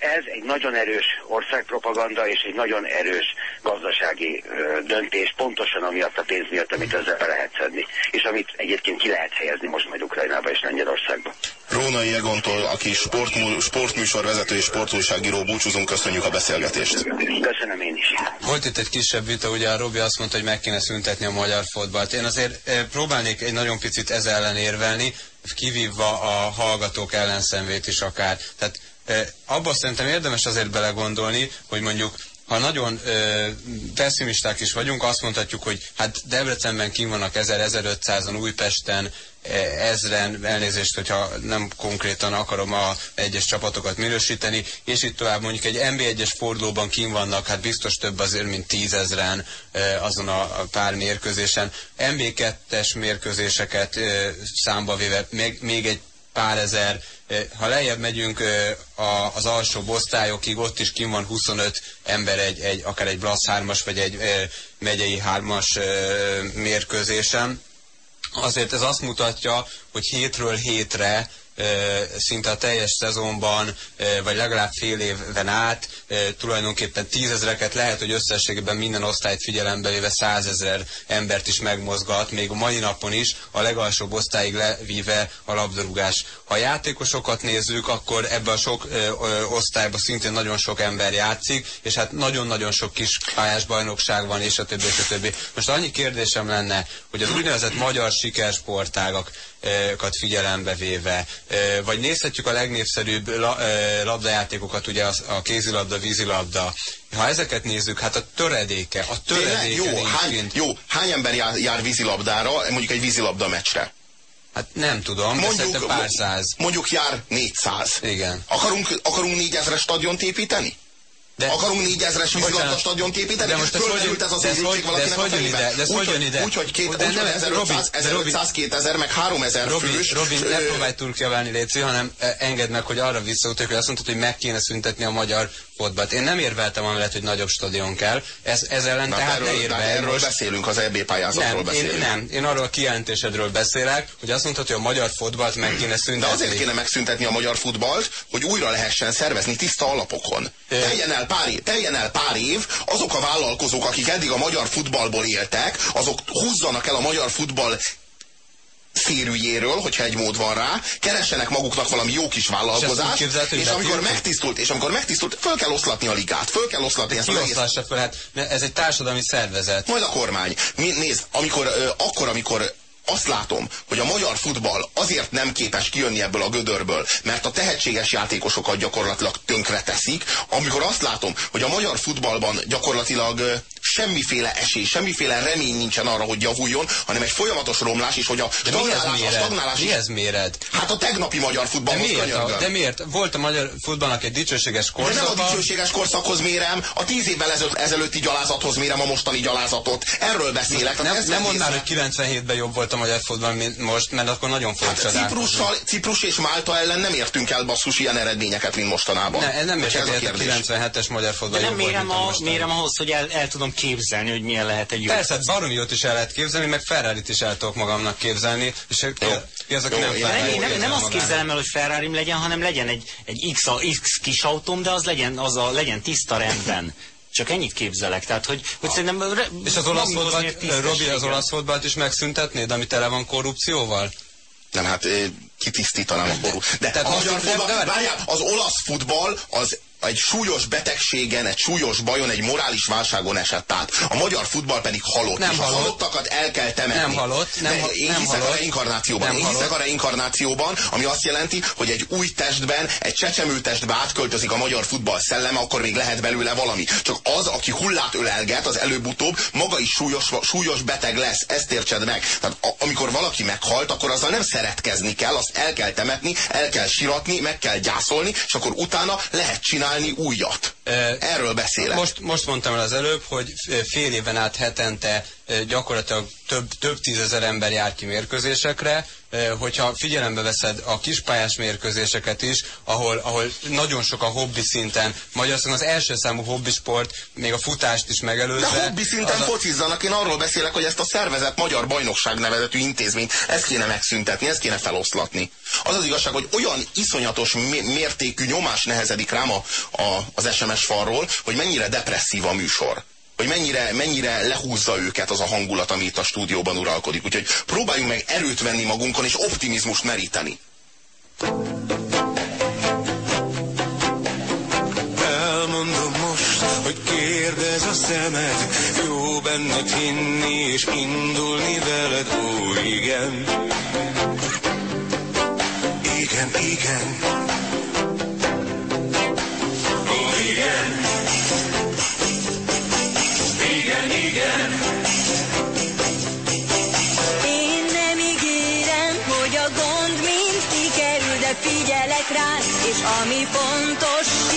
ez egy nagyon erős országpropaganda és egy nagyon erős gazdasági döntés, pontosan amiatt a pénz miatt, amit ezzel lehet szedni, és amit egyébként ki lehet helyezni most majd Ukrajnába és Lengyelországba. Rónai Egontól, aki sportmú, sportműsorvezető és sportújságíró, búcsúzunk, köszönjük a beszélgetést. Köszönöm én is. Volt itt egy kisebb vita, ugye a Robi azt mondta, hogy meg kéne szüntetni a magyar fotbalt. Én azért próbálnék egy nagyon picit ez ellen érvelni, kivívva a hallgatók ellenszenvét is akár. Tehát abban szerintem érdemes azért belegondolni, hogy mondjuk ha nagyon ö, pessimisták is vagyunk, azt mondhatjuk, hogy hát Debrecenben kim vannak 1000-1500-an, Újpesten e, ezren, elnézést, hogyha nem konkrétan akarom a egyes csapatokat minősíteni, és itt tovább mondjuk egy NB1-es fordulóban kim vannak, hát biztos több azért, mint tízezren azon a, pár mérkőzésen. NB2-es mérkőzéseket számba véve még, még egy pár ezer, ha lejjebb megyünk az alsó osztályokig, ott is kim van 25 ember egy, egy akár egy Blasz 3-as vagy egy megyei 3-as mérkőzésen. Azért ez azt mutatja, hogy hétről hétre szinte a teljes szezonban, vagy legalább fél évben át tulajdonképpen tízezreket, lehet, hogy összességében minden osztályt figyelembe véve százezer embert is megmozgat, még a mai napon is a legalsóbb osztályig levíve a labdarúgás. Ha játékosokat nézzük, akkor ebben a sok osztályban szintén nagyon sok ember játszik, és hát nagyon-nagyon sok kis pályás bajnokság van, és a többi, és a többi. Most annyi kérdésem lenne, hogy az úgynevezett magyar sikersportágak, figyelembe véve, vagy nézhetjük a legnépszerűbb labdajátékokat, ugye a kézilabda, vízilabda. Ha ezeket nézzük, hát a töredéke, a töredéke jó, hány, jó, hány ember jár, jár vízilabdára, mondjuk egy vízilabda meccsre? Hát nem tudom, mondjuk, de pár száz. Mondjuk jár 400. Igen. Akarunk, akarunk 4000 stadiont építeni? De, Akarunk négyezres vízilabda stadiont építeni? De most ez hogy, ez az ez hogy jön ide? De ez hogy jön ide? Úgyhogy két, úgy, nem, 1500, 2000, meg 3000 Robin, fős. Robin, ne próbálj turkjaválni, Léci, hanem engedd meg, hogy arra visszautaljuk, hogy azt mondtad, hogy meg kéne szüntetni a magyar fotbalt. Én nem érveltem amellett, hogy nagyobb stadion kell. Ez, ez ellen Na, tehát erről, ne érve. Erről most... beszélünk, az EB pályázatról nem, beszélünk. Én, nem, én arról a kijelentésedről beszélek, hogy azt mondtad, hogy a magyar fotbalt meg kéne szüntetni. De azért kéne megszüntetni a magyar futballt, hogy újra lehessen szervezni tiszta alapokon. Teljen el pár, teljen el pár év, azok a vállalkozók, akik eddig a magyar futballból éltek, azok húzzanak el a magyar futball szérűjéről, hogyha egy mód van rá, keressenek maguknak valami jó kis vállalkozást, és, és amikor megtisztult, és amikor megtisztult, föl kell oszlatni a ligát, föl kell oszlatni ezt az egész... föl, hát ez egy társadalmi szervezet. Majd a kormány. Nézd, amikor, akkor, amikor azt látom, hogy a magyar futball azért nem képes kijönni ebből a gödörből, mert a tehetséges játékosokat gyakorlatilag tönkre teszik, amikor azt látom, hogy a magyar futballban gyakorlatilag semmiféle esély, semmiféle remény nincsen arra, hogy javuljon, hanem egy folyamatos romlás, és hogy a de stagnálás, a stagnálás mi ez méred? Hát a tegnapi magyar futball de miért, a, de miért? Volt a magyar futballnak egy dicsőséges korszak. De nem a dicsőséges korszakhoz mérem, a tíz évvel ezelőtti gyalázathoz mérem a mostani gyalázatot. Erről beszélek. Nem, nem mondd már, hogy 97-ben jobb volt a magyar futball, mint most, mert akkor nagyon fogok hát Ciprussal, Ciprus és Málta ellen nem értünk el basszus ilyen eredményeket, mint mostanában. Ne, nem értek a 97-es magyar futball. De nem mérem, a, mérem ahhoz, hogy el, el tudom képzelni, hogy milyen lehet egy jó. Persze, hát baromi jót is el lehet képzelni, meg ferrari is el tudok magamnak képzelni, és ki az, aki nem Ferrari nem, nem, nem azt képzelem el, hogy ferrari legyen, hanem legyen egy, egy X, a, X kis autóm, de az legyen, az a, legyen tiszta rendben. Csak ennyit képzelek, tehát hogy, hogy szerintem... Re, és az olasz fotbalt, Robi, az olasz fotbalt is megszüntetnéd, ami tele van korrupcióval? Nem, hát kitisztítanám a korú. De, de, a magyar futball, de, várjál, az olasz futball az egy súlyos betegségen, egy súlyos bajon, egy morális válságon esett át. A magyar futball pedig halott. Nem és halott. a halottakat el kell temetni. Nem halott. Nem, De én nem hiszek halott. a reinkarnációban. Nem én hiszek halott. a reinkarnációban, ami azt jelenti, hogy egy új testben, egy csecsemő testbe átköltözik a magyar futball szelleme, akkor még lehet belőle valami. Csak az, aki hullát ölelget, az előbb-utóbb maga is súlyos, súlyos beteg lesz. Ezt értsed meg. Tehát a, amikor valaki meghalt, akkor azzal nem szeretkezni kell, azt el kell temetni, el kell siratni, meg kell gyászolni, és akkor utána lehet csinálni csinálni újat. Erről beszélek. Most, most mondtam el az előbb, hogy fél éven át hetente gyakorlatilag több, több tízezer ember jár ki mérkőzésekre, hogyha figyelembe veszed a kispályás mérkőzéseket is, ahol, ahol nagyon sok a hobbi szinten, Magyarországon az első számú hobbisport, még a futást is megelőzve. De hobbi szinten a... focizzanak, én arról beszélek, hogy ezt a szervezet Magyar Bajnokság nevezetű intézményt, ezt kéne megszüntetni, ezt kéne feloszlatni. Az az igazság, hogy olyan iszonyatos mértékű nyomás nehezedik rám a, a, az SMS falról, hogy mennyire depresszív a műsor hogy mennyire, mennyire lehúzza őket az a hangulat, ami itt a stúdióban uralkodik. Úgyhogy próbáljunk meg erőt venni magunkon, és optimizmust meríteni. Elmondom most, hogy kérdez a szemed, jó benned hinni és indulni veled, ó igen. Igen, igen. Ami fontos,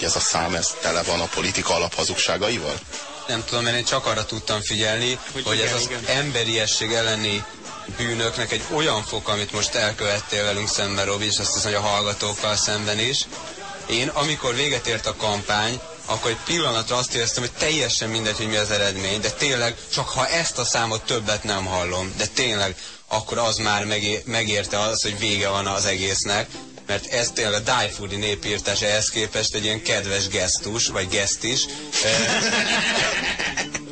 hogy ez a szám, ez tele van a politika alaphazugságaival? Nem tudom, mert én csak arra tudtam figyelni, hogy, hogy ez igen, az igen. emberiesség elleni bűnöknek egy olyan fok, amit most elkövettél velünk szemben, Robi, és azt hiszem, hogy a hallgatókkal szemben is. Én, amikor véget ért a kampány, akkor egy pillanatra azt éreztem, hogy teljesen mindegy, hogy mi az eredmény, de tényleg, csak ha ezt a számot többet nem hallom, de tényleg, akkor az már megé- megérte az, hogy vége van az egésznek, mert ez tényleg a Dájfúdi népírtás ehhez képest egy ilyen kedves gesztus, vagy gesztis.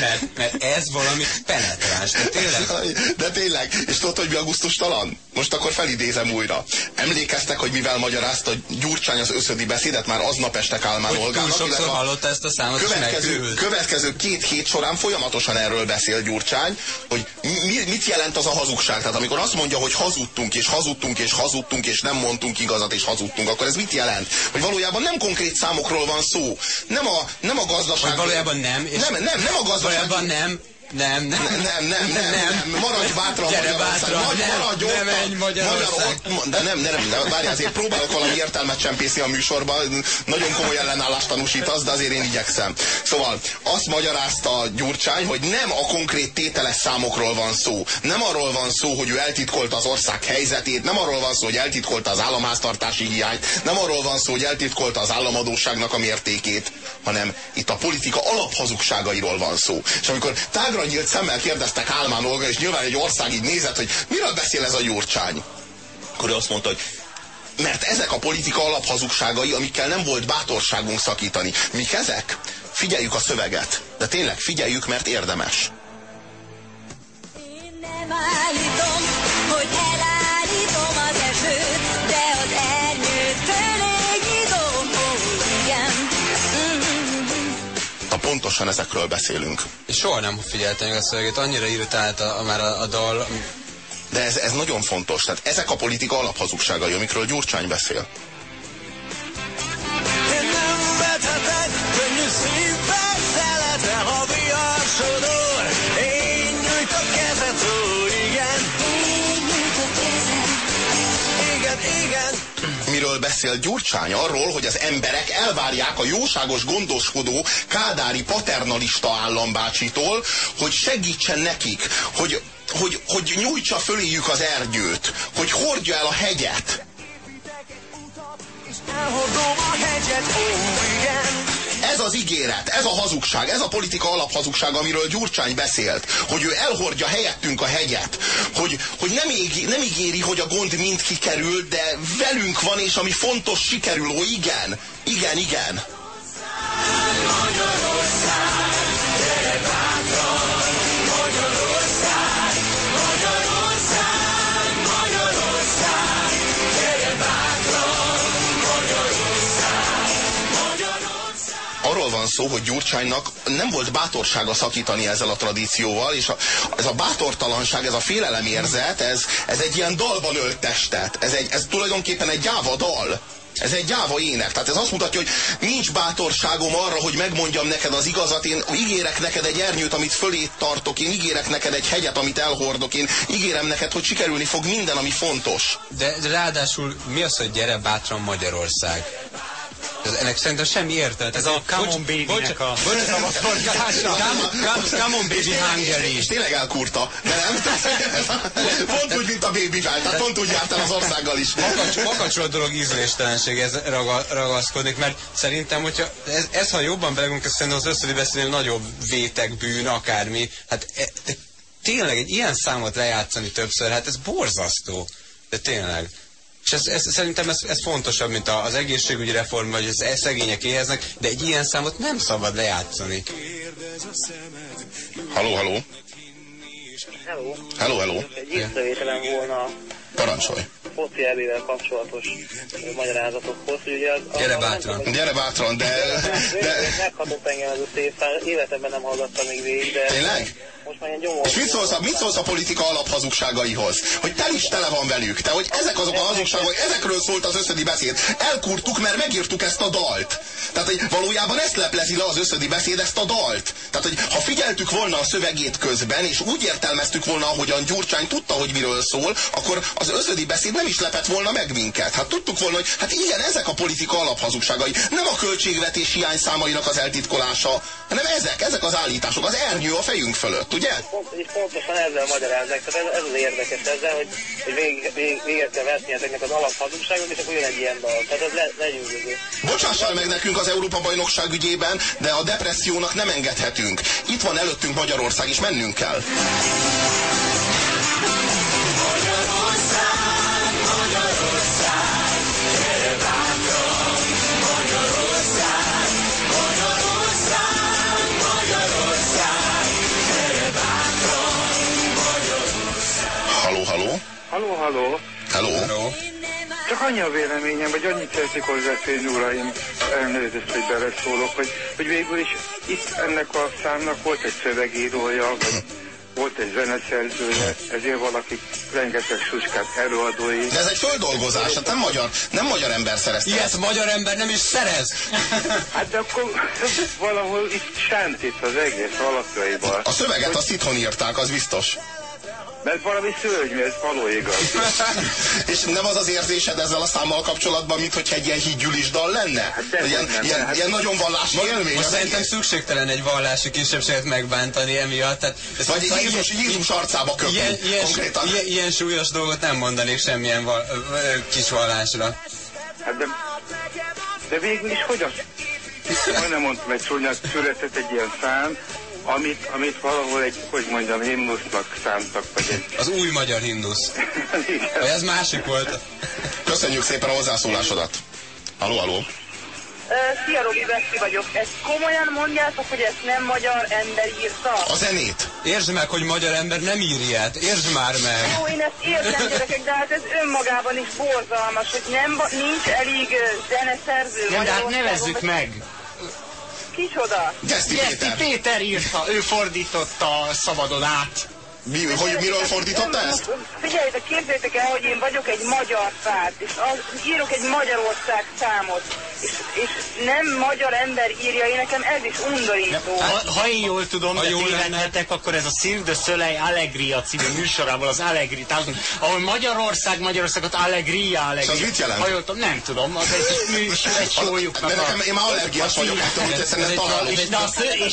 Mert, mert ez valami penetráns, de tényleg De tényleg, és tudod, hogy mi a gusztustalan? Most akkor felidézem újra. Emlékeztek, hogy mivel magyarázta Gyurcsány az összödi beszédet már aznap este Kálmán hogy Olgának, sokszor a hallotta ezt a számot, következő, következő két hét során folyamatosan erről beszél Gyurcsány, hogy mi, mit jelent az a hazugság. Tehát amikor azt mondja, hogy hazudtunk, és hazudtunk, és hazudtunk, és nem mondtunk igazat, és hazudtunk, akkor ez mit jelent? Hogy valójában nem konkrét számokról van szó. Nem a, nem a gazdaság... Hogy valójában nem, és Nem, nem, nem a gazdaság... valójában nem, nem, nem, Nem, nem, nem, nem, nem. Maradj bátran Gyere Magyarország. bátran, nem, maradj ott. menj Magyarország. Magyar, de nem, nem, nem, várj, azért próbálok valami értelmet csempészni a műsorban. Nagyon komoly ellenállást tanúsítasz, de azért én igyekszem. Szóval azt magyarázta Gyurcsány, hogy nem a konkrét tételes számokról van szó. Nem arról van szó, hogy ő eltitkolta az ország helyzetét, nem arról van szó, hogy eltitkolta az államháztartási hiányt, nem arról van szó, hogy eltitkolta az államadóságnak a mértékét, hanem itt a politika alaphazugságairól van szó. És amikor tágra nyílt szemmel kérdezte Kálmán Olga, és nyilván egy ország így nézett, hogy miről beszél ez a Gyurcsány, akkor ő azt mondta, hogy mert ezek a politika alaphazugságai, amikkel nem volt bátorságunk szakítani. Mik ezek? Figyeljük a szöveget. De tényleg figyeljük, mert érdemes. Nem állítom, hogy elállítom az pontosan ezekről beszélünk. És soha nem figyeltem meg a szöveget, annyira irritált a, a, már a, a dal. De ez, ez nagyon fontos. Tehát ezek a politika alaphazugságai, amikről Gyurcsány beszél. Miről beszél Gyurcsány? Arról, hogy az emberek elvárják a jóságos gondoskodó kádári paternalista állambácsitól, hogy segítsen nekik, hogy, hogy, hogy nyújtsa föléjük az ernyőt, hogy hordja el a hegyet. Elhordom a hegyet, ó, igen. Ez az ígéret, ez a hazugság, ez a politika alaphazugság, amiről Gyurcsány beszélt, hogy ő elhordja helyettünk a hegyet, hogy, hogy nem, ígéri, nem ígéri, hogy a gond mind kikerül, de velünk van, és ami fontos, sikerül. Ó, igen, igen, igen. Van szó, hogy Gyurcsánynak nem volt bátorsága szakítani ezzel a tradícióval, és a, ez a bátortalanság, ez a félelemérzet, ez, ez egy ilyen dalban ölt testet. Ez, egy, ez tulajdonképpen egy gyáva dal. Ez egy gyáva ének. Tehát ez azt mutatja, hogy nincs bátorságom arra, hogy megmondjam neked az igazat. Én ígérek neked egy ernyőt, amit fölé tartok. Én ígérek neked egy hegyet, amit elhordok. Én ígérem neked, hogy sikerülni fog minden, ami fontos. De ráadásul mi az, hogy gyere bátran Magyarország? Ez, ennek szerintem semmi értelme. Ez a Come on Baby-nek a szavaforgása. Come, come, come on Baby Hungary. Tényleg elkurta, de nem? pont úgy, mint a baby tehát pont úgy járt el az országgal is. Makacs, makacsol dolog ízléstelenség ez raga, ragaszkodik, mert szerintem, hogyha ez, ez ha jobban belegünk, ez szerintem az összödi beszélni nagyobb vétek, bűn, akármi. Hát e, de tényleg egy ilyen számot lejátszani többször, hát ez borzasztó. De tényleg. És ez, ez, szerintem ez, ez fontosabb, mint a- az egészségügyi reform, vagy az e- szegények éheznek, de egy ilyen számot nem szabad lejátszani. Haló, haló. Hello. Hello, hello. Egy észrevételem volna a Parancsolj. foci elével kapcsolatos magyarázatokhoz. hogy Ugye az, Gyere az- bátran. Gyere bátran, de... de... Meghatott engem ez a szép szám, életemben nem hallgattam még végig, de Tényleg? És mit szólsz, a, mit szólsz a politika alaphazugságaihoz? Hogy tel is tele van velük. Te, hogy ezek azok a hazugságok, ezekről szólt az összödi beszéd. Elkurtuk, mert megírtuk ezt a dalt. Tehát, hogy valójában ezt leplezi le az összödi beszéd, ezt a dalt. Tehát, hogy ha figyeltük volna a szövegét közben, és úgy értelmeztük volna, ahogyan Gyurcsány tudta, hogy miről szól, akkor az összödi beszéd nem is lepett volna meg minket. Hát tudtuk volna, hogy hát igen, ezek a politika alaphazugságai. Nem a költségvetés hiányszámainak az eltitkolása, hanem ezek, ezek az állítások, az ernyő a fejünk fölött, ugye? Pont, és pontosan ezzel magyarázzák, tehát ez, ez az érdekes ezzel, hogy, hogy végig, végig, véget kell vetni ezeknek az alaphazugságok, és akkor jön egy ilyen dal. Tehát ez le, lenyűgöző. Bocsássál meg nekünk az Európa bajnokság ügyében, de a depressziónak nem engedhetünk. Itt van előttünk Magyarország, és mennünk kell. Haló, haló. Halló, halló! Hello. Hello. Csak annyi a véleményem, vagy annyit szeretnék hozzáférni, uraim, elnézést, hogy beleszólok, hogy, hogy végül is itt ennek a számnak volt egy szövegírója, vagy volt egy zeneszerzője, ezért valaki rengeteg suskát előadói. De ez egy földolgozás, hát nem magyar, nem magyar ember szerezte. Ilyet magyar ember nem is szerez. Hát de akkor valahol itt sántít az egész alapjaiban. A szöveget azt itthon írták, az biztos. Mert valami szörnyű, ez való igaz. És nem az az érzésed ezzel a számmal kapcsolatban, mint hogy egy ilyen hídgyűlis dal lenne? Hát de ilyen, nem, ilyen, hát- ilyen nagyon vallási élmény. Most az szerintem egész. szükségtelen egy vallási kisebbséget megbántani emiatt. Tehát, ez Vagy szóval Jézus, ilyen- Jézus arcába köpni, Ilyen, ilyen, konkrétan. ilyen, ilyen súlyos dolgot nem mondanék semmilyen val, ö, ö, kis vallásra. Hát de, de végül is hogyan? Majdnem mondtam egy csúnyát, született egy ilyen szám, amit, amit valahol egy, hogy mondjam, himnusznak szántak, vagy egy... Az új magyar himnusz. Vagy ez másik volt? Köszönjük szépen a hozzászólásodat. Aló, aló. Szia Robi, Beszti vagyok. Ezt komolyan mondjátok, hogy ezt nem magyar ember írta? A zenét. Értsd meg, hogy magyar ember nem ír ilyet. Értsd már meg. Jó, én ezt értem, gyerekek, de hát ez önmagában is borzalmas, hogy nem, nincs elég zeneszerző Nem, de hát nevezzük meg. Kicsoda? Geszti Péter. Péter írta, ő fordította szabadon át. Mi, hogy, miről fordította ezt? Figyeljétek, képzeljétek el, hogy én vagyok egy magyar párt, és az, írok egy Magyarország számot, és, és nem magyar ember írja, én nekem ez is undorító. Ha, ha én jól tudom, Ha de jól tévedhetek, akkor ez a Cirque de Soleil Allegria című műsorából az Allegri, tehát, ahol Magyarország, Magyarországot Allegria, Allegria. És az mit jelent? Ha jól tudom, nem tudom, az egy műsor, egy sójuknak De nekem, én már allergiás vagyok, ettől, hogy szerintem találom. És,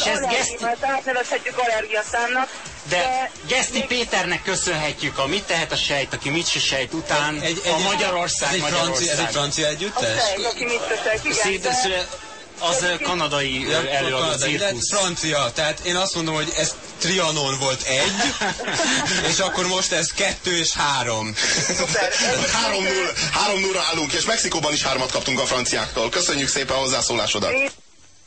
ez Geszti, Mert átnevezhetjük allergiaszámnak, de Geszti Péternek köszönhetjük a Mit tehet a sejt, aki mit se sejt után, Egy, a Magyarország, ez egy, francia, ez egy Magyarország. francia a együttes? sejt, aki mit igen. Cirque de de- Soleil, az kanadai előadó Kanadai, de cirkusz. francia, tehát én azt mondom, hogy ez Trianon volt egy, és akkor most ez kettő és három. Szuper. Ez- 3 0 állunk, és Mexikóban is hármat kaptunk a franciáktól. Köszönjük szépen a hozzászólásodat.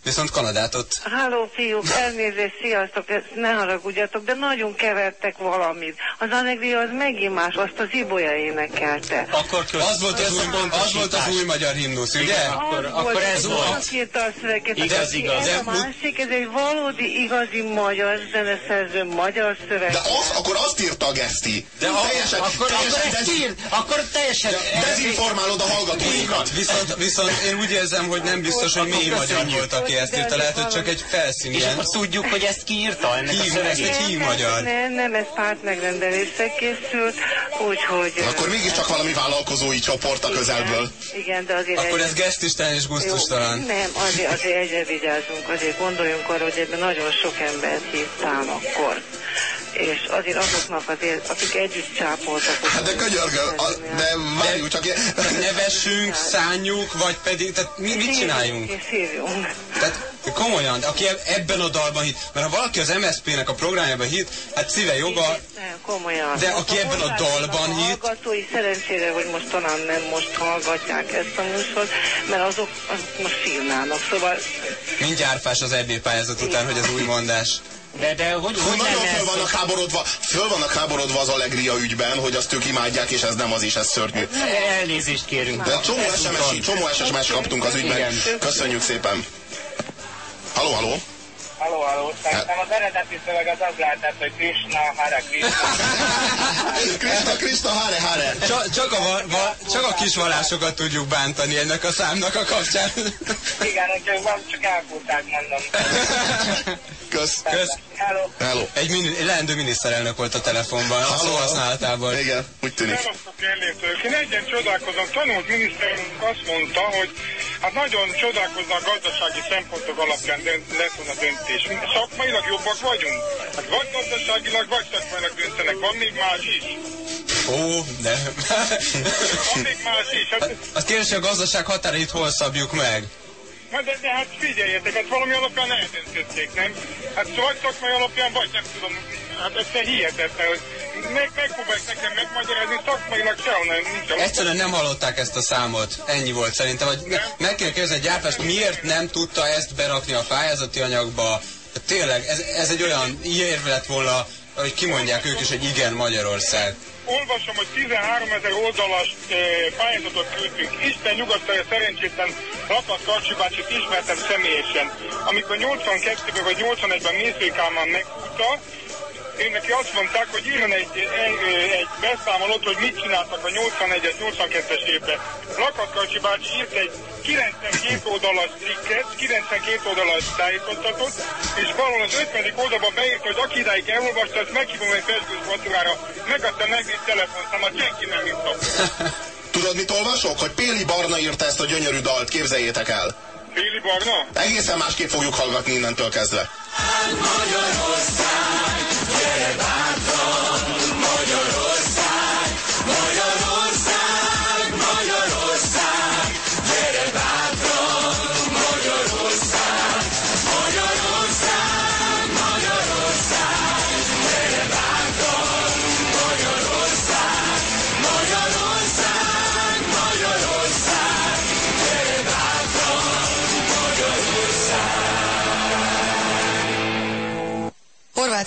Viszont Kanadát ott Háló fiúk, elnézést, sziasztok, ezt ne haragudjatok, de nagyon kevertek valamit. Az Allegria az megint más, azt az Ibolya énekelte. Akkor kösz, az volt az, új, az volt az új magyar himnusz, ugye? Igen. Akkor- Az akkor volt, ez volt. Azt írta a szöveget. Igaz, Az- igaz. Ez a De- másik, ez egy valódi, igazi magyar zeneszerző, magyar szöveg. De az, akkor azt írta a Geszti. De a- teljesen, Akkor, akkor teljesen ezt dez, ír, akkor teljesen... dezinformálod a hallgatóinkat. Viszont, viszont én úgy érzem, hogy nem biztos, hogy mély magyar Köszönjük. Ezt írta. Lehet, hogy csak egy felszín És akkor tudjuk, hogy ezt ki írta ennek a Hív, szövegét. ezt egy hív magyar. Nem, nem, ez párt megrendelésre készült, úgyhogy... Akkor mégis csak valami vállalkozói csoport a közelből. Igen, de azért... Akkor ez gesztisten és gusztustalan. Nem, azért, azért egyre vigyázzunk, azért gondoljunk arra, hogy ebben nagyon sok embert hívtál akkor. És azért azoknak azért, akik együtt csápoltak. Hát de könyörgöm, a, de várjuk csak... Nevessünk, szánjuk, vagy pedig, tehát mi, mit csináljunk? És hívjunk. Tehát komolyan, aki eb- ebben a dalban hit, mert ha valaki az MSZP-nek a programjában hit, hát szíve joga, komolyan. De aki ebben a dalban a hit- hallgatói szerencsére, hogy most talán nem most hallgatják ezt a műsort, mert azok, azok most sírnának. Szóval mindjárt fás az EB pályázat után, hogy az új mondás. De, de hogy, hogy nagyon föl vannak háborodva, föl vannak háborodva az Allegria ügyben, hogy azt ők imádják, és ez nem az is, ez szörnyű. Elnézést kérünk. De csomó Ezúton. SMS, csomó SMS kaptunk az ügyben. Köszönjük szépen. Halló, halló. Halló, halló, szerintem az eredeti szöveg az az lehetett, hogy Krishna, Hare Krishna. Krista, Krista, hare, hare. Csak, csak, a, va, va, csak a kis vallásokat tudjuk bántani ennek a számnak a kapcsán. Igen, úgyhogy van, csak elkúrták, mondom. Kösz. Kösz. Hello. Hello. Egy, mini, egy leendő miniszterelnök volt a telefonban, a szóhasználatában. Igen, úgy tűnik. Én egyen csodálkozom. Tanult miniszterünk azt mondta, hogy hát nagyon csodálkozna a gazdasági szempontok alapján lesz az a döntés. Szakmailag jobbak vagyunk. Hát vagy gazdaságilag, vagy szakmailag döntenek. Van még más is. Ó, de... Van még más is. Hát, Az kérdés, a gazdaság határait hol szabjuk meg? hát de, de hát figyeljetek, hát valami alapján eldöntötték, nem? Hát vagy szakmai alapján, vagy nem tudom. Hát ez hihetetlen, hogy meg, megpróbálják nekem megmagyarázni, szakmailag sehonnan nincs. alap. Egyszerűen nem hallották ezt a számot. Ennyi volt szerintem. Me- meg kéne kérdezni a gyártást, miért nem tudta ezt berakni a pályázati anyagba. Hát tényleg, ez, ez egy olyan érv lett volna, hogy kimondják ők is, hogy igen, Magyarország. olvasom, hogy 13 ezer oldalas e, pályázatot küldtünk. Isten nyugodtaja szerencsétlen Rakat Karcsi bácsit ismertem személyesen. Amikor 82-ben vagy 81-ben Mészői Kálmán meghúzta, én neki azt mondták, hogy írjon egy, egy, egy beszámolót, hogy mit csináltak a 81-es, 82-es évben. Rakat Karcsi bácsi írt egy 92 oldalas cikket, 92 oldalas tájékoztatót, és valahol az 50. oldalban beírt, hogy aki idáig elolvasta, azt meghívom egy pesgős vacsorára, megadta megint telefonszámot, senki nem írta. Tudod, mit olvasok? Hogy Péli Barna írta ezt a gyönyörű dalt, képzeljétek el. Féli Barna? Egészen másképp fogjuk hallgatni innentől kezdve.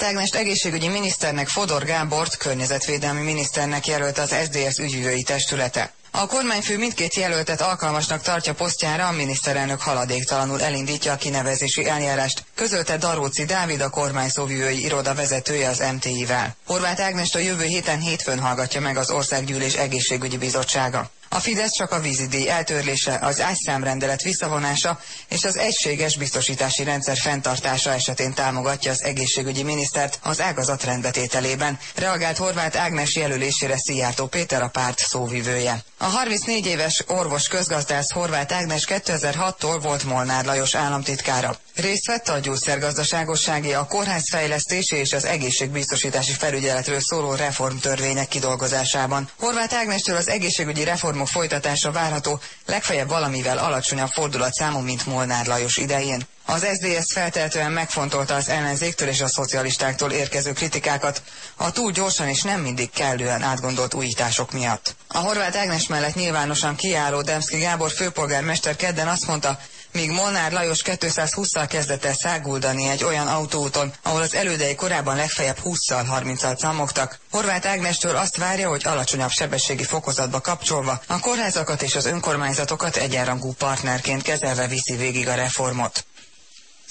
Horváth Ágnest egészségügyi miniszternek Fodor Gábort környezetvédelmi miniszternek jelölte az SZDSZ ügyvívői testülete. A kormányfő mindkét jelöltet alkalmasnak tartja posztjára, a miniszterelnök haladéktalanul elindítja a kinevezési eljárást, közölte Daróci Dávid, a kormány szóvivői iroda vezetője az MTI-vel. Horváth Ágnest a jövő héten hétfőn hallgatja meg az Országgyűlés egészségügyi bizottsága. A Fidesz csak a vízidíj eltörlése, az ágyszámrendelet visszavonása és az egységes biztosítási rendszer fenntartása esetén támogatja az egészségügyi minisztert az ágazat rendbetételében. Reagált Horváth Ágnes jelölésére Szijjártó Péter a párt szóvivője. A 34 éves orvos közgazdász Horváth Ágnes 2006-tól volt Molnár Lajos államtitkára. Részt vett a gyógyszergazdaságossági, a kórházfejlesztési és az egészségbiztosítási felügyeletről szóló reformtörvények kidolgozásában. Horváth Ágnestől az egészségügyi reformok folytatása várható, legfeljebb valamivel alacsonyabb fordulatszámú, mint Molnár Lajos idején. Az SZDSZ feltehetően megfontolta az ellenzéktől és a szocialistáktól érkező kritikákat, a túl gyorsan és nem mindig kellően átgondolt újítások miatt. A horvát Ágnes mellett nyilvánosan kiálló Demszki Gábor főpolgármester kedden azt mondta, míg Molnár Lajos 220-szal kezdett el száguldani egy olyan autóúton, ahol az elődei korábban legfeljebb 20-szal 30-al számogtak. Horváth Ágnestől azt várja, hogy alacsonyabb sebességi fokozatba kapcsolva a kórházakat és az önkormányzatokat egyenrangú partnerként kezelve viszi végig a reformot.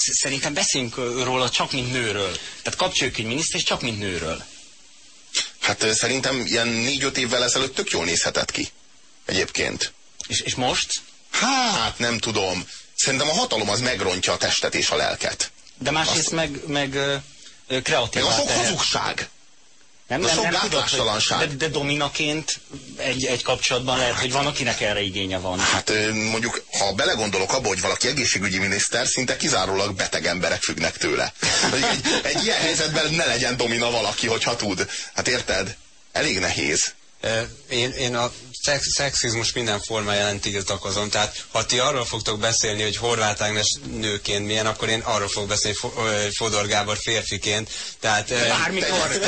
Szerintem beszéljünk róla csak mint nőről. Tehát kapcsoljuk egy miniszter, csak mint nőről. Hát szerintem ilyen négy-öt évvel ezelőtt tök jól nézhetett ki. Egyébként. És, és most? Hát nem tudom. Szerintem a hatalom az megrontja a testet és a lelket. De másrészt meg, meg ö, kreatív. Meg a sok hazugság. Nem, De nem, nem tudod, hogy, de, de dominaként egy, egy kapcsolatban lehet, hogy van, akinek erre igénye van. Hát mondjuk, ha belegondolok abba, hogy valaki egészségügyi miniszter, szinte kizárólag beteg emberek függnek tőle. Hogy Egy, egy ilyen helyzetben ne legyen domina valaki, hogyha tud. Hát érted? Elég nehéz. Én, én a szex, szexizmus minden formáján tiltakozom. Tehát ha ti arról fogtok beszélni, hogy Horváth Ágnes nőként milyen, akkor én arról fogok beszélni, hogy Fodor Gábor férfiként. Tehát, Bármikor.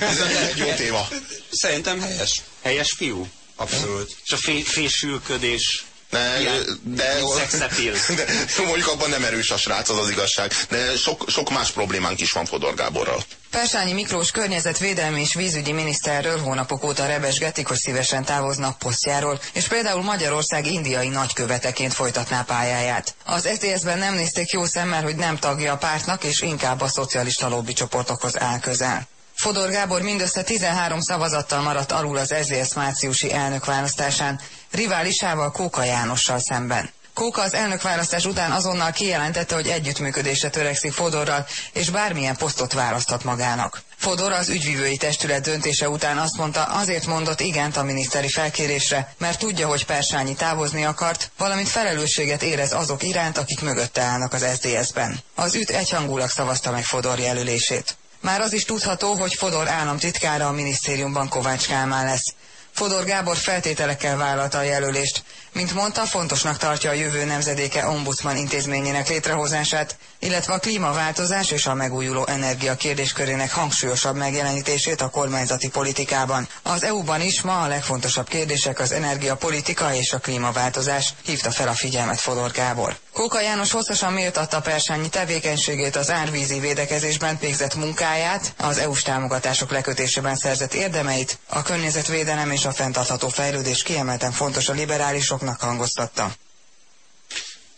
Ez egy jó téma. Szerintem helyes. Helyes fiú. Abszolút. És a fé, fésülködés. Ne, Ilyen, de, appeal. de mondjuk abban nem erős a srác, az az igazság. De sok, sok más problémánk is van Fodor Gáborral. Persányi Miklós környezetvédelmi és vízügyi miniszterről hónapok óta rebesgetik, hogy szívesen távoznak posztjáról, és például Magyarország indiai nagyköveteként folytatná pályáját. Az SZDSZ-ben nem nézték jó szemmel, hogy nem tagja a pártnak, és inkább a szocialista lobbycsoportokhoz áll közel. Fodor Gábor mindössze 13 szavazattal maradt alul az SZDSZ márciusi elnökválasztásán, riválisával Kóka Jánossal szemben. Kóka az elnökválasztás után azonnal kijelentette, hogy együttműködésre törekszik Fodorral, és bármilyen posztot választhat magának. Fodor az ügyvivői testület döntése után azt mondta, azért mondott igent a miniszteri felkérésre, mert tudja, hogy Persányi távozni akart, valamint felelősséget érez azok iránt, akik mögötte állnak az SZDSZ-ben. Az üt egyhangulag szavazta meg Fodor jelölését. Már az is tudható, hogy Fodor államtitkára a minisztériumban Kovács Kálmán lesz. Fodor Gábor feltételekkel vállalta a jelölést. Mint mondta, fontosnak tartja a jövő nemzedéke ombudsman intézményének létrehozását, illetve a klímaváltozás és a megújuló energia kérdéskörének hangsúlyosabb megjelenítését a kormányzati politikában. Az EU-ban is ma a legfontosabb kérdések az energiapolitika és a klímaváltozás, hívta fel a figyelmet Fodor Gábor. Kóka János hosszasan méltatta Persányi tevékenységét az árvízi védekezésben végzett munkáját, az EU-s támogatások lekötésében szerzett érdemeit, a környezetvédelem és a fenntartható fejlődés kiemelten fontos a liberálisoknak hangoztatta.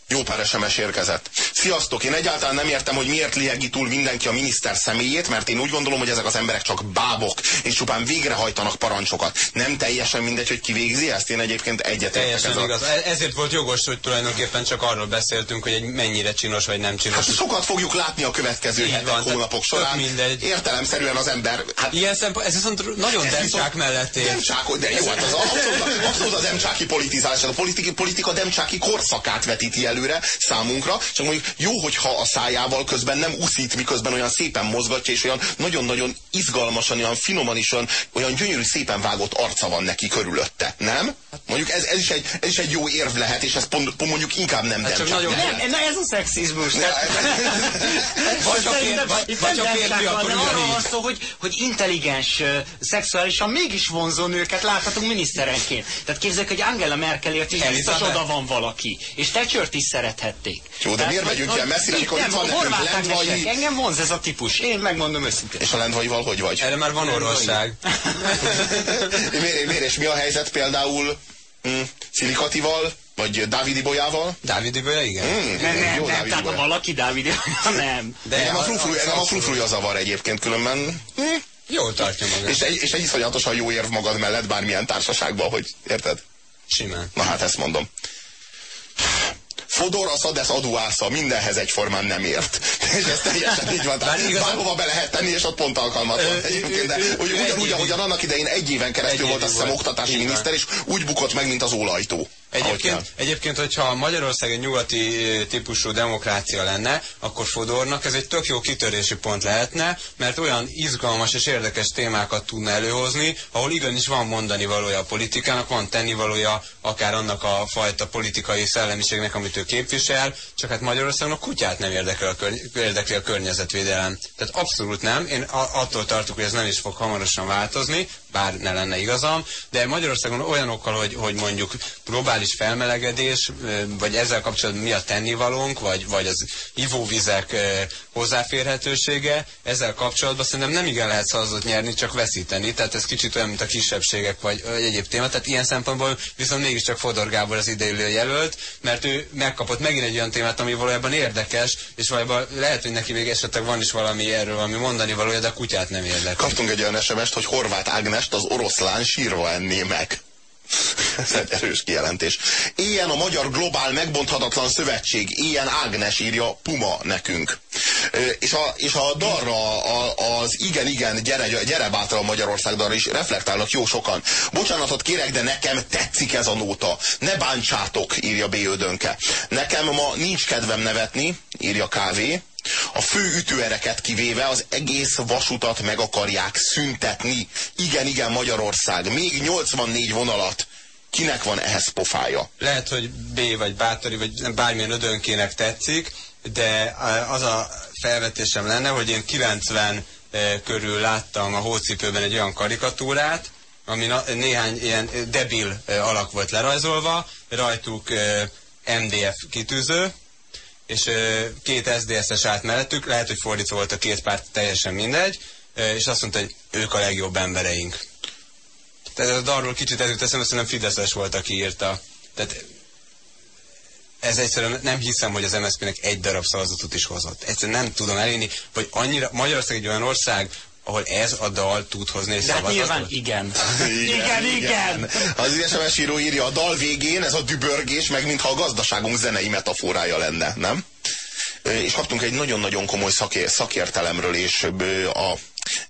Jó pár SMS érkezett. Sziasztok, én egyáltalán nem értem, hogy miért liegi túl mindenki a miniszter személyét, mert én úgy gondolom, hogy ezek az emberek csak bábok, és csupán végrehajtanak parancsokat. Nem teljesen mindegy, hogy ki végzi ezt, én egyébként egyetértek ezzel. igaz. E- Ezért volt jogos, hogy tulajdonképpen csak arról beszéltünk, hogy egy mennyire csinos vagy nem csinos. Hát sokat fogjuk látni a következő Így hetek, van, hónapok során. mindegy. Értelemszerűen az ember... Hát Ilyen szempont, ez viszont nagyon Ez demcsák viszont mellett ér. Demcsák, de jó, hát az abszolút, abszolút az demcsáki politizálás, a politika, politika demcsáki korszakát vetíti előre számunkra, csak mondjuk jó, hogyha a szájával közben nem uszít, miközben olyan szépen mozgatja, és olyan nagyon-nagyon izgalmasan, olyan finoman is, olyan, olyan gyönyörű, szépen vágott arca van neki körülötte, nem? Mondjuk ez, ez, is, egy, ez is egy jó érv lehet, és ez pont, pont mondjuk inkább nem Hát csak nagyon- Nem, na ez a szexizmus. Tehát- Vagy ha Szerintem fér- vagy- vagy nem ha férfi, akkor ugyanígy. van szó, hogy, hogy intelligens, szexuálisan mégis vonzó nőket láthatunk miniszterenként. Tehát képzeljük, hogy Angela Merkelért is biztos oda van valaki. És Thatchert is szerethették. Jó, de Tehát, miért megyünk ilyen messzire, amikor itt van nekünk Lendvai. Engem vonz ez a típus. Én megmondom őszintén. És a Lendvaival hogy vagy? Erre már van orvosság. miért, miért, és mi a helyzet például hm, Szilikatival, vagy Dávidi Bolyával? Dávidi Bolya, igen. Mm, Nem, nem, jó nem, Dávidi tehát Bolya. valaki Dávid, nem. De engem a frufru, engem a frufruja zavar egyébként különben. Hm, Jól tartja magát. És egy, és egy iszonyatosan jó érv magad mellett bármilyen társaságban, hogy érted? Simán. Na hát ezt mondom. Fodor a Szadesz adóásza mindenhez egyformán nem ért. És ez teljesen így van. Tehát bárhova be lehet tenni, és ott pont alkalmatlan egyébként. De úgy, ugyanúgy, ahogyan annak idején egy éven keresztül Egy volt azt hiszem oktatási miniszter, és úgy bukott meg, mint az ólajtó. Egyébként, egyébként, hogyha Magyarország egy nyugati eh, típusú demokrácia lenne, akkor Fodornak ez egy tök jó kitörési pont lehetne, mert olyan izgalmas és érdekes témákat tudna előhozni, ahol igenis van mondani valója a politikának, van tennivalója akár annak a fajta politikai szellemiségnek, amit ő képvisel, csak hát Magyarországon a kutyát nem érdekel a érdekli a környezetvédelem. Tehát abszolút nem. Én attól tartok, hogy ez nem is fog hamarosan változni, bár ne lenne igazam, de Magyarországon olyanokkal, hogy, hogy mondjuk globális felmelegedés, vagy ezzel kapcsolatban mi a tennivalónk, vagy, vagy az ivóvizek hozzáférhetősége, ezzel kapcsolatban szerintem nem igen lehet szavazatot nyerni, csak veszíteni. Tehát ez kicsit olyan, mint a kisebbségek, vagy, egyéb téma. Tehát ilyen szempontból viszont mégiscsak Fodor Gábor az ideillő jelölt, mert ő megkapott megint egy olyan témát, ami valójában érdekes, és valójában lehet, hogy neki még esetleg van is valami erről valami mondani valója, de a kutyát nem érdekli. Kaptunk egy olyan SMS-t, hogy Horváth Ágnest az oroszlán sírva enné meg. Ez egy erős kijelentés. Éljen a Magyar Globál Megbonthatatlan Szövetség, éljen Ágnes írja Puma nekünk. És a, és a darra, a, az igen, igen, gyere, gyere bátran Magyarország darra is reflektálnak jó sokan. Bocsánatot kérek, de nekem tetszik ez a nóta. Ne bántsátok, írja B. Ödönke. Nekem ma nincs kedvem nevetni, írja Kávé. A fő ütőereket kivéve az egész vasutat meg akarják szüntetni. Igen, igen, Magyarország. Még 84 vonalat. Kinek van ehhez pofája? Lehet, hogy B vagy Bátori, vagy bármilyen ödönkének tetszik, de az a felvetésem lenne, hogy én 90 eh, körül láttam a hócipőben egy olyan karikatúrát, ami néhány ilyen eh, debil eh, alak volt lerajzolva, rajtuk eh, MDF kitűző, és két SZDSZ-es állt mellettük, lehet, hogy fordítva volt a két párt, teljesen mindegy, és azt mondta, hogy ők a legjobb embereink. Tehát ez a darról kicsit ezért teszem, szerintem Fideszes volt, aki írta. Tehát ez egyszerűen nem hiszem, hogy az MSZP-nek egy darab szavazatot is hozott. Egyszerűen nem tudom elérni, vagy annyira, Magyarország egy olyan ország, ahol ez a dal tud hozni egy De hát nyilván igen. Igen, igen. Az SMS író írja, a dal végén ez a dübörgés, meg mintha a gazdaságunk zenei metaforája lenne, nem? És kaptunk egy nagyon-nagyon komoly szaké- szakértelemről és a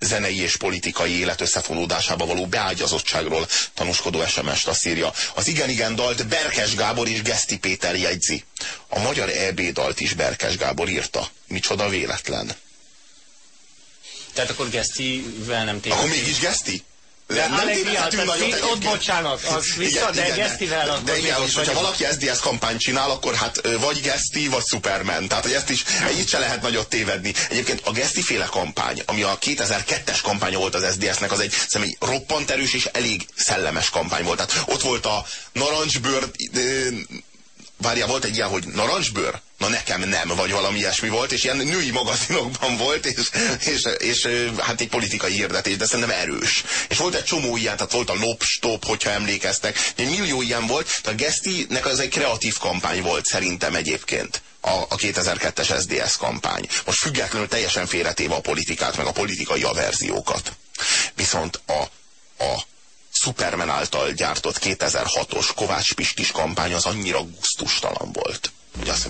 zenei és politikai élet összefonódásába való beágyazottságról tanúskodó SMS-t azt írja. Az igen-igen dalt Berkes Gábor és Geszti Péter jegyzi. A magyar EB dalt is Berkes Gábor írta. Micsoda véletlen. Tehát akkor Gesztivel nem tévedünk. Akkor mégis Geszti? De Nem tévedhetünk mi- ott egyébként. bocsánat, az vissza, de Gesztivel de, akkor de igen, hogyha valaki SDS kampányt csinál, akkor hát vagy Geszti, vagy Superman. Tehát, hogy ezt is, itt se lehet nagyot tévedni. Egyébként a Geszti féle kampány, ami a 2002-es kampány volt az SDS-nek, az egy személy roppant erős és elég szellemes kampány volt. Tehát ott volt a narancsbőr, várjál, volt egy ilyen, hogy narancsbőr? Na nekem nem, vagy valami ilyesmi volt, és ilyen női magazinokban volt, és, és, és hát egy politikai hirdetés, de szerintem erős. És volt egy csomó ilyen, tehát volt a lopstop, hogyha emlékeztek, egy millió ilyen volt, tehát a Gesztinek az egy kreatív kampány volt szerintem egyébként a, a 2002-es SDS kampány. Most függetlenül teljesen félretéve a politikát, meg a politikai averziókat. Viszont a, a Superman által gyártott 2006-os Kovács Pistis kampány az annyira gusztustalan volt. Hogy azt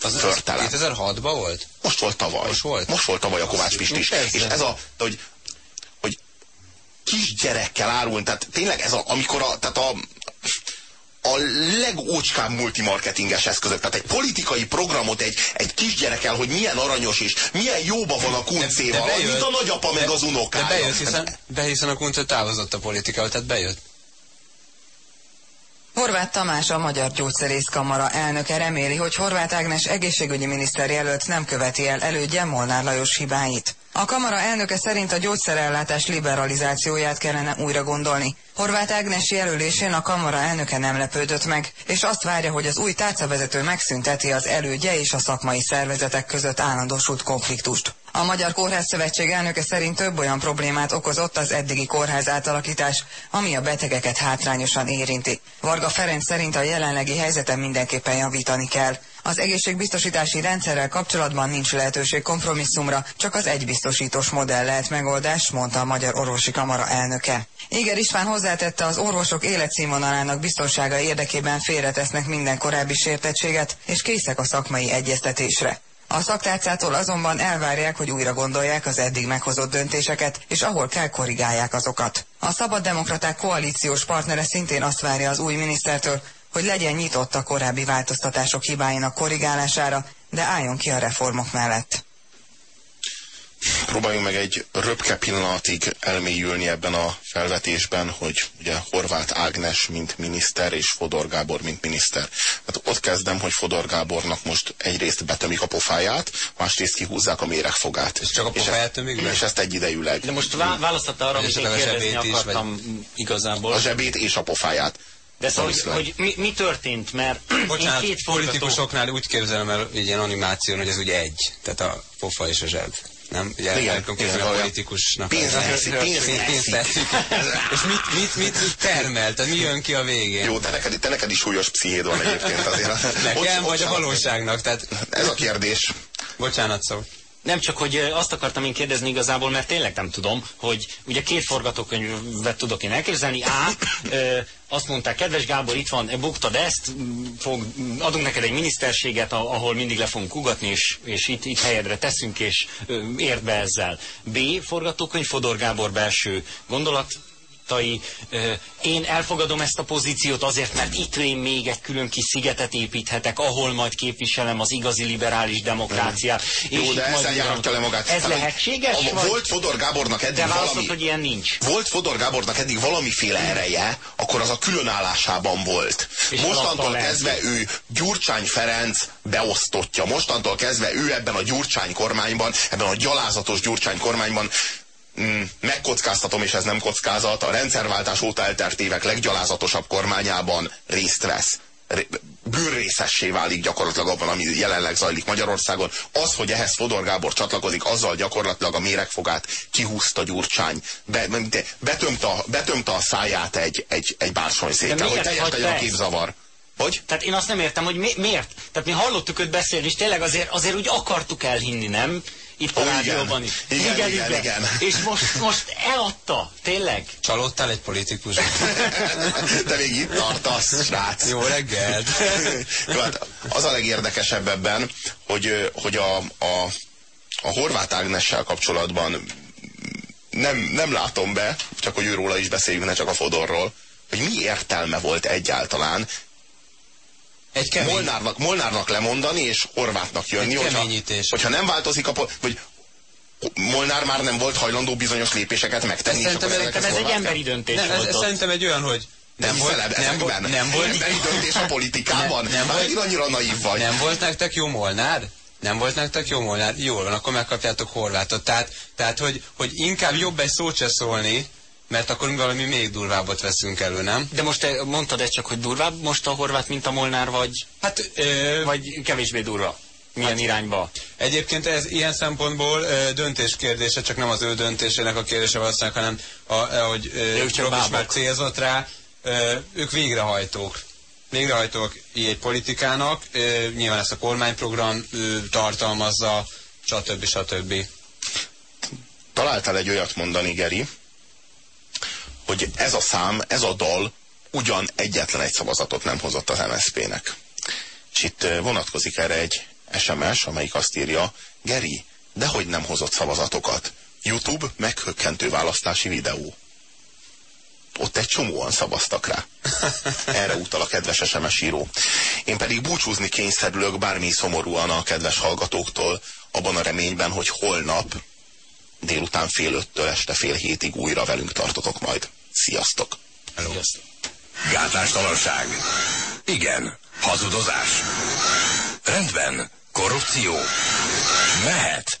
Az, az förtelen. 2006-ban volt? Most volt tavaly. Most volt? Most volt tavaly a Kovács Pistis. És ez a, hogy, hogy kisgyerekkel árul, tehát tényleg ez a, amikor a, tehát a, a legócskább multimarketinges eszközök. Tehát egy politikai programot egy, egy kisgyerekkel, hogy milyen aranyos és milyen jóba van a kuncéval, bejött. mint a nagyapa meg az De unokája. bejött, hiszen, be, hiszen a Kunce távozott a politikából, tehát bejött. Horváth Tamás, a Magyar Gyógyszerészkamara elnöke reméli, hogy Horváth Ágnes egészségügyi miniszter jelölt nem követi el elődje Molnár Lajos hibáit. A kamara elnöke szerint a gyógyszerellátás liberalizációját kellene újra gondolni. Horváth Ágnes jelölésén a kamara elnöke nem lepődött meg, és azt várja, hogy az új tárcavezető megszünteti az elődje és a szakmai szervezetek között állandósult konfliktust. A Magyar Kórház Szövetség elnöke szerint több olyan problémát okozott az eddigi kórház átalakítás, ami a betegeket hátrányosan érinti. Varga Ferenc szerint a jelenlegi helyzeten mindenképpen javítani kell. Az egészségbiztosítási rendszerrel kapcsolatban nincs lehetőség kompromisszumra, csak az egybiztosítós modell lehet megoldás, mondta a Magyar Orvosi Kamara elnöke. Éger István hozzátette, az orvosok életszínvonalának biztonsága érdekében félretesznek minden korábbi sértettséget, és készek a szakmai egyeztetésre. A szaktárcától azonban elvárják, hogy újra gondolják az eddig meghozott döntéseket, és ahol kell korrigálják azokat. A szabaddemokraták koalíciós partnere szintén azt várja az új minisztertől, hogy legyen nyitott a korábbi változtatások hibáinak korrigálására, de álljon ki a reformok mellett. Próbáljunk meg egy röpke pillanatig elmélyülni ebben a felvetésben, hogy ugye Horváth Ágnes, mint miniszter, és Fodor Gábor, mint miniszter. Hát ott kezdem, hogy Fodor Gábornak most egyrészt betömik a pofáját, másrészt kihúzzák a méregfogát. És csak a pofáját tömik be? És ezt egyidejűleg. De most vá választotta arra, amit én kérdezni akartam is, vagy... igazából. A zsebét és a pofáját. De szóval, hogy, hogy mi, mi történt, mert Bocsánat, két politikusoknál úgy képzelem el egy ilyen animáción, hogy ez ugye egy, tehát a pofa és a zseb. Nem? Ugye igen, igen, a politikusnak. Pénzt És mit, mit, mit termel? Tehát mi jön ki a végén? Jó, de neked, te neked is súlyos pszichéd van egyébként azért. Nekem, vagy a valóságnak? Tehát... Ez a kérdés. Bocsánat, szó. Nem csak, hogy azt akartam én kérdezni igazából, mert tényleg nem tudom, hogy ugye két forgatókönyvet tudok én elképzelni. A, azt mondták, kedves Gábor, itt van, buktad ezt, fog, adunk neked egy miniszterséget, ahol mindig le fogunk ugatni, és, és itt, itt helyedre teszünk, és érd be ezzel. B. Forgatókönyv, Fodor Gábor belső gondolat, barátai, én elfogadom ezt a pozíciót azért, mert itt én még egy külön kis szigetet építhetek, ahol majd képviselem az igazi liberális demokráciát. Mm. Jó, de ezzel járatja le magát. Ez Tehát, lehetséges? A, vagy? Volt Fodor Gábornak eddig de valami... hogy ilyen nincs. Volt Fodor Gábornak eddig valamiféle ereje, akkor az a különállásában volt. És Mostantól kezdve ő Gyurcsány Ferenc beosztottja. Mostantól kezdve ő ebben a Gyurcsány kormányban, ebben a gyalázatos Gyurcsány kormányban mm, megkockáztatom, és ez nem kockázat, a rendszerváltás óta eltert évek leggyalázatosabb kormányában részt vesz bűnrészessé válik gyakorlatilag abban, ami jelenleg zajlik Magyarországon. Az, hogy ehhez Fodor Gábor csatlakozik, azzal gyakorlatilag a méregfogát kihúzta Gyurcsány. Be, betömte, a, betömte a száját egy, egy, egy bársonyszékkel, hogy teljes legyen a képzavar. Hogy? Tehát én azt nem értem, hogy mi, miért? Tehát mi hallottuk őt beszélni, és tényleg azért, azért úgy akartuk elhinni, nem? Itt a oh, rádióban is. Igen, igen, igen, igen, igen. És most, most eladta, tényleg. Csalódtál egy politikus. Te még itt tartasz, srác. Jó reggelt. Jó, hát az a legérdekesebb ebben, hogy, hogy a, a, a horvát Ágnessel kapcsolatban nem, nem látom be, csak hogy őróla is beszéljünk, ne csak a Fodorról, hogy mi értelme volt egyáltalán egy kemény... Molnárnak, Molnárnak lemondani, és Horvátnak jönni. Egy hogyha, hogyha nem változik a... Vagy Molnár már nem volt hajlandó bizonyos lépéseket megtenni. Szerintem, ez, ez egy emberi döntés nem, volt ez, szerintem egy olyan, hogy nem, volt, nem, nem, volt, nem volt emberi döntés a politikában. Nem, nem volt, annyira naív vagy. Nem volt nektek jó Molnár? Nem volt nektek jó Molnár? Jól van, akkor megkapjátok Horvátot. Tehát, tehát hogy, hogy inkább jobb egy szót se szólni, mert akkor valami még durvábbat veszünk elő, nem? De most te mondtad egy csak, hogy durvább most a horvát, mint a Molnár, vagy, hát, ö... vagy kevésbé durva? Milyen hát, irányba? Egyébként ez ilyen szempontból ö, döntés kérdése, csak nem az ő döntésének a kérdése valószínűleg, hanem a, ahogy Rob is már célzott rá, ö, ők végrehajtók. Végrehajtók egy politikának, ö, nyilván ezt a kormányprogram ö, tartalmazza, stb. stb. Találtál egy olyat mondani, Geri, hogy ez a szám, ez a dal ugyan egyetlen egy szavazatot nem hozott az MSZP-nek. És itt vonatkozik erre egy SMS, amelyik azt írja, Geri, dehogy nem hozott szavazatokat. YouTube meghökkentő választási videó. Ott egy csomóan szavaztak rá. Erre utal a kedves SMS író. Én pedig búcsúzni kényszerülök bármi szomorúan a kedves hallgatóktól, abban a reményben, hogy holnap délután fél öttől este fél hétig újra velünk tartotok majd. Sziasztok! Hello. Gátlástalanság. Igen. Hazudozás. Rendben. Korrupció. Mehet.